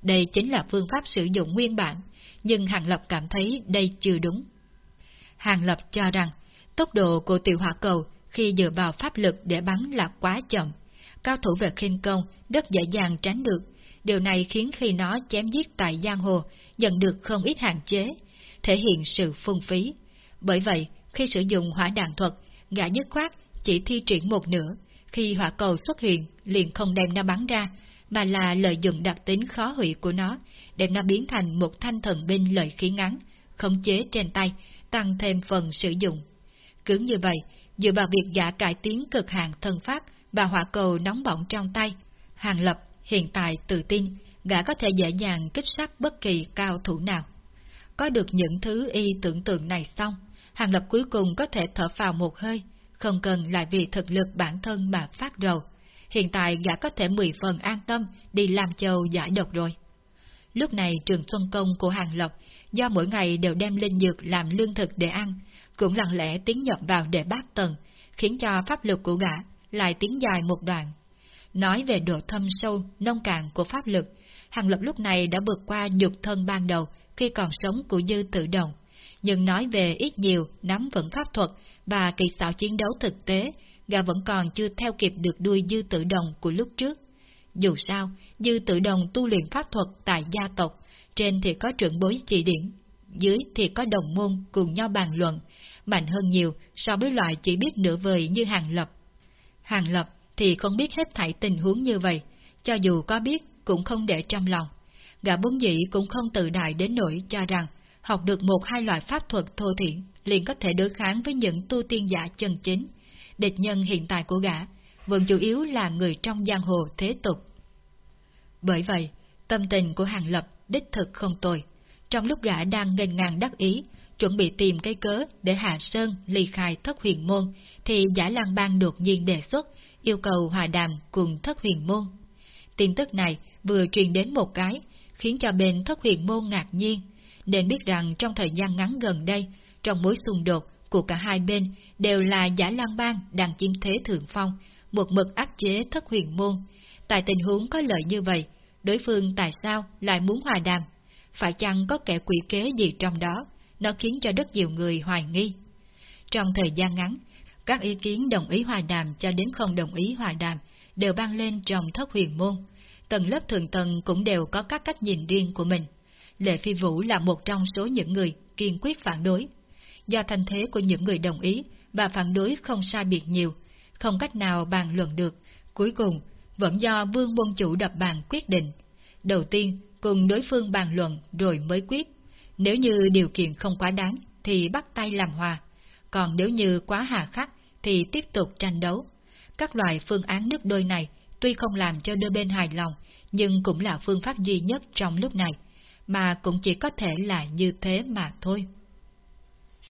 Đây chính là phương pháp sử dụng nguyên bản, nhưng Hàng Lập cảm thấy đây chưa đúng. Hàng Lập cho rằng, tốc độ của tiểu hỏa cầu khi dựa vào pháp lực để bắn là quá chậm. Cao thủ về khinh công rất dễ dàng tránh được. Điều này khiến khi nó chém giết tại giang hồ, nhận được không ít hạn chế, thể hiện sự phung phí. Bởi vậy, khi sử dụng hỏa đạn thuật, gã nhất khoát chỉ thi triển một nửa, khi hỏa cầu xuất hiện liền không đem nó bắn ra, mà là lợi dụng đặc tính khó hủy của nó, để nó biến thành một thanh thần binh lợi khí ngắn, khống chế trên tay, tăng thêm phần sử dụng. Cứ như vậy, dựa vào việc giả cải tiến cực hạn thân pháp và hỏa cầu nóng bỏng trong tay, Hàng Lập hiện tại tự tin gã có thể dễ dàng kích sát bất kỳ cao thủ nào. Có được những thứ y tưởng tượng này xong, Hàng Lập cuối cùng có thể thở vào một hơi, không cần lại vì thực lực bản thân mà phát đầu. Hiện tại gã có thể mười phần an tâm đi làm châu giải độc rồi. Lúc này trường Xuân Công của Hàng lộc do mỗi ngày đều đem linh dược làm lương thực để ăn, cũng lặng lẽ tiến nhập vào để bát tần, khiến cho pháp lực của gã lại tiến dài một đoạn. Nói về độ thâm sâu, nông cạn của pháp lực, Hàng Lập lúc này đã vượt qua nhục thân ban đầu khi còn sống của dư tự động. Nhưng nói về ít nhiều nắm vững pháp thuật và kỳ xảo chiến đấu thực tế, gã vẫn còn chưa theo kịp được đuôi dư tự đồng của lúc trước. Dù sao, dư tự đồng tu luyện pháp thuật tại gia tộc, trên thì có trưởng bối chỉ điểm, dưới thì có đồng môn cùng nhau bàn luận, mạnh hơn nhiều so với loại chỉ biết nửa vời như Hàng Lập. Hàng Lập thì không biết hết thảy tình huống như vậy, cho dù có biết cũng không để trong lòng. Gã bốn dĩ cũng không tự đại đến nỗi cho rằng học được một hai loại pháp thuật thô thiển liền có thể đối kháng với những tu tiên giả chân chính. Địch nhân hiện tại của gã vẫn chủ yếu là người trong giang hồ thế tục. Bởi vậy, tâm tình của Hàng Lập đích thực không tồi. Trong lúc gã đang nghênh ngang đắc ý, chuẩn bị tìm cái cớ để Hạ Sơn ly khai thất huyền môn, thì giả lang bang đột nhiên đề xuất yêu cầu hòa đàm cùng thất huyền môn. Tin tức này vừa truyền đến một cái, khiến cho bên thất huyền môn ngạc nhiên, nên biết rằng trong thời gian ngắn gần đây, trong mối xung đột của cả hai bên đều là giả lang bang đang chiếm thế thượng phong, một mực áp chế thất huyền môn. Tại tình huống có lợi như vậy, đối phương tại sao lại muốn hòa đàm? Phải chăng có kẻ quỷ kế gì trong đó? Nó khiến cho rất nhiều người hoài nghi. Trong thời gian ngắn, các ý kiến đồng ý hòa đàm cho đến không đồng ý hòa đàm đều ban lên trong thất huyền môn. Tầng lớp thượng tầng cũng đều có các cách nhìn riêng của mình. Lệ Phi Vũ là một trong số những người kiên quyết phản đối. Do thành thế của những người đồng ý và phản đối không sai biệt nhiều, không cách nào bàn luận được, cuối cùng vẫn do vương môn chủ đập bàn quyết định. Đầu tiên, cùng đối phương bàn luận rồi mới quyết. Nếu như điều kiện không quá đáng, thì bắt tay làm hòa. Còn nếu như quá hà khắc, thì tiếp tục tranh đấu. Các loại phương án nước đôi này tuy không làm cho đôi bên hài lòng, nhưng cũng là phương pháp duy nhất trong lúc này, mà cũng chỉ có thể là như thế mà thôi.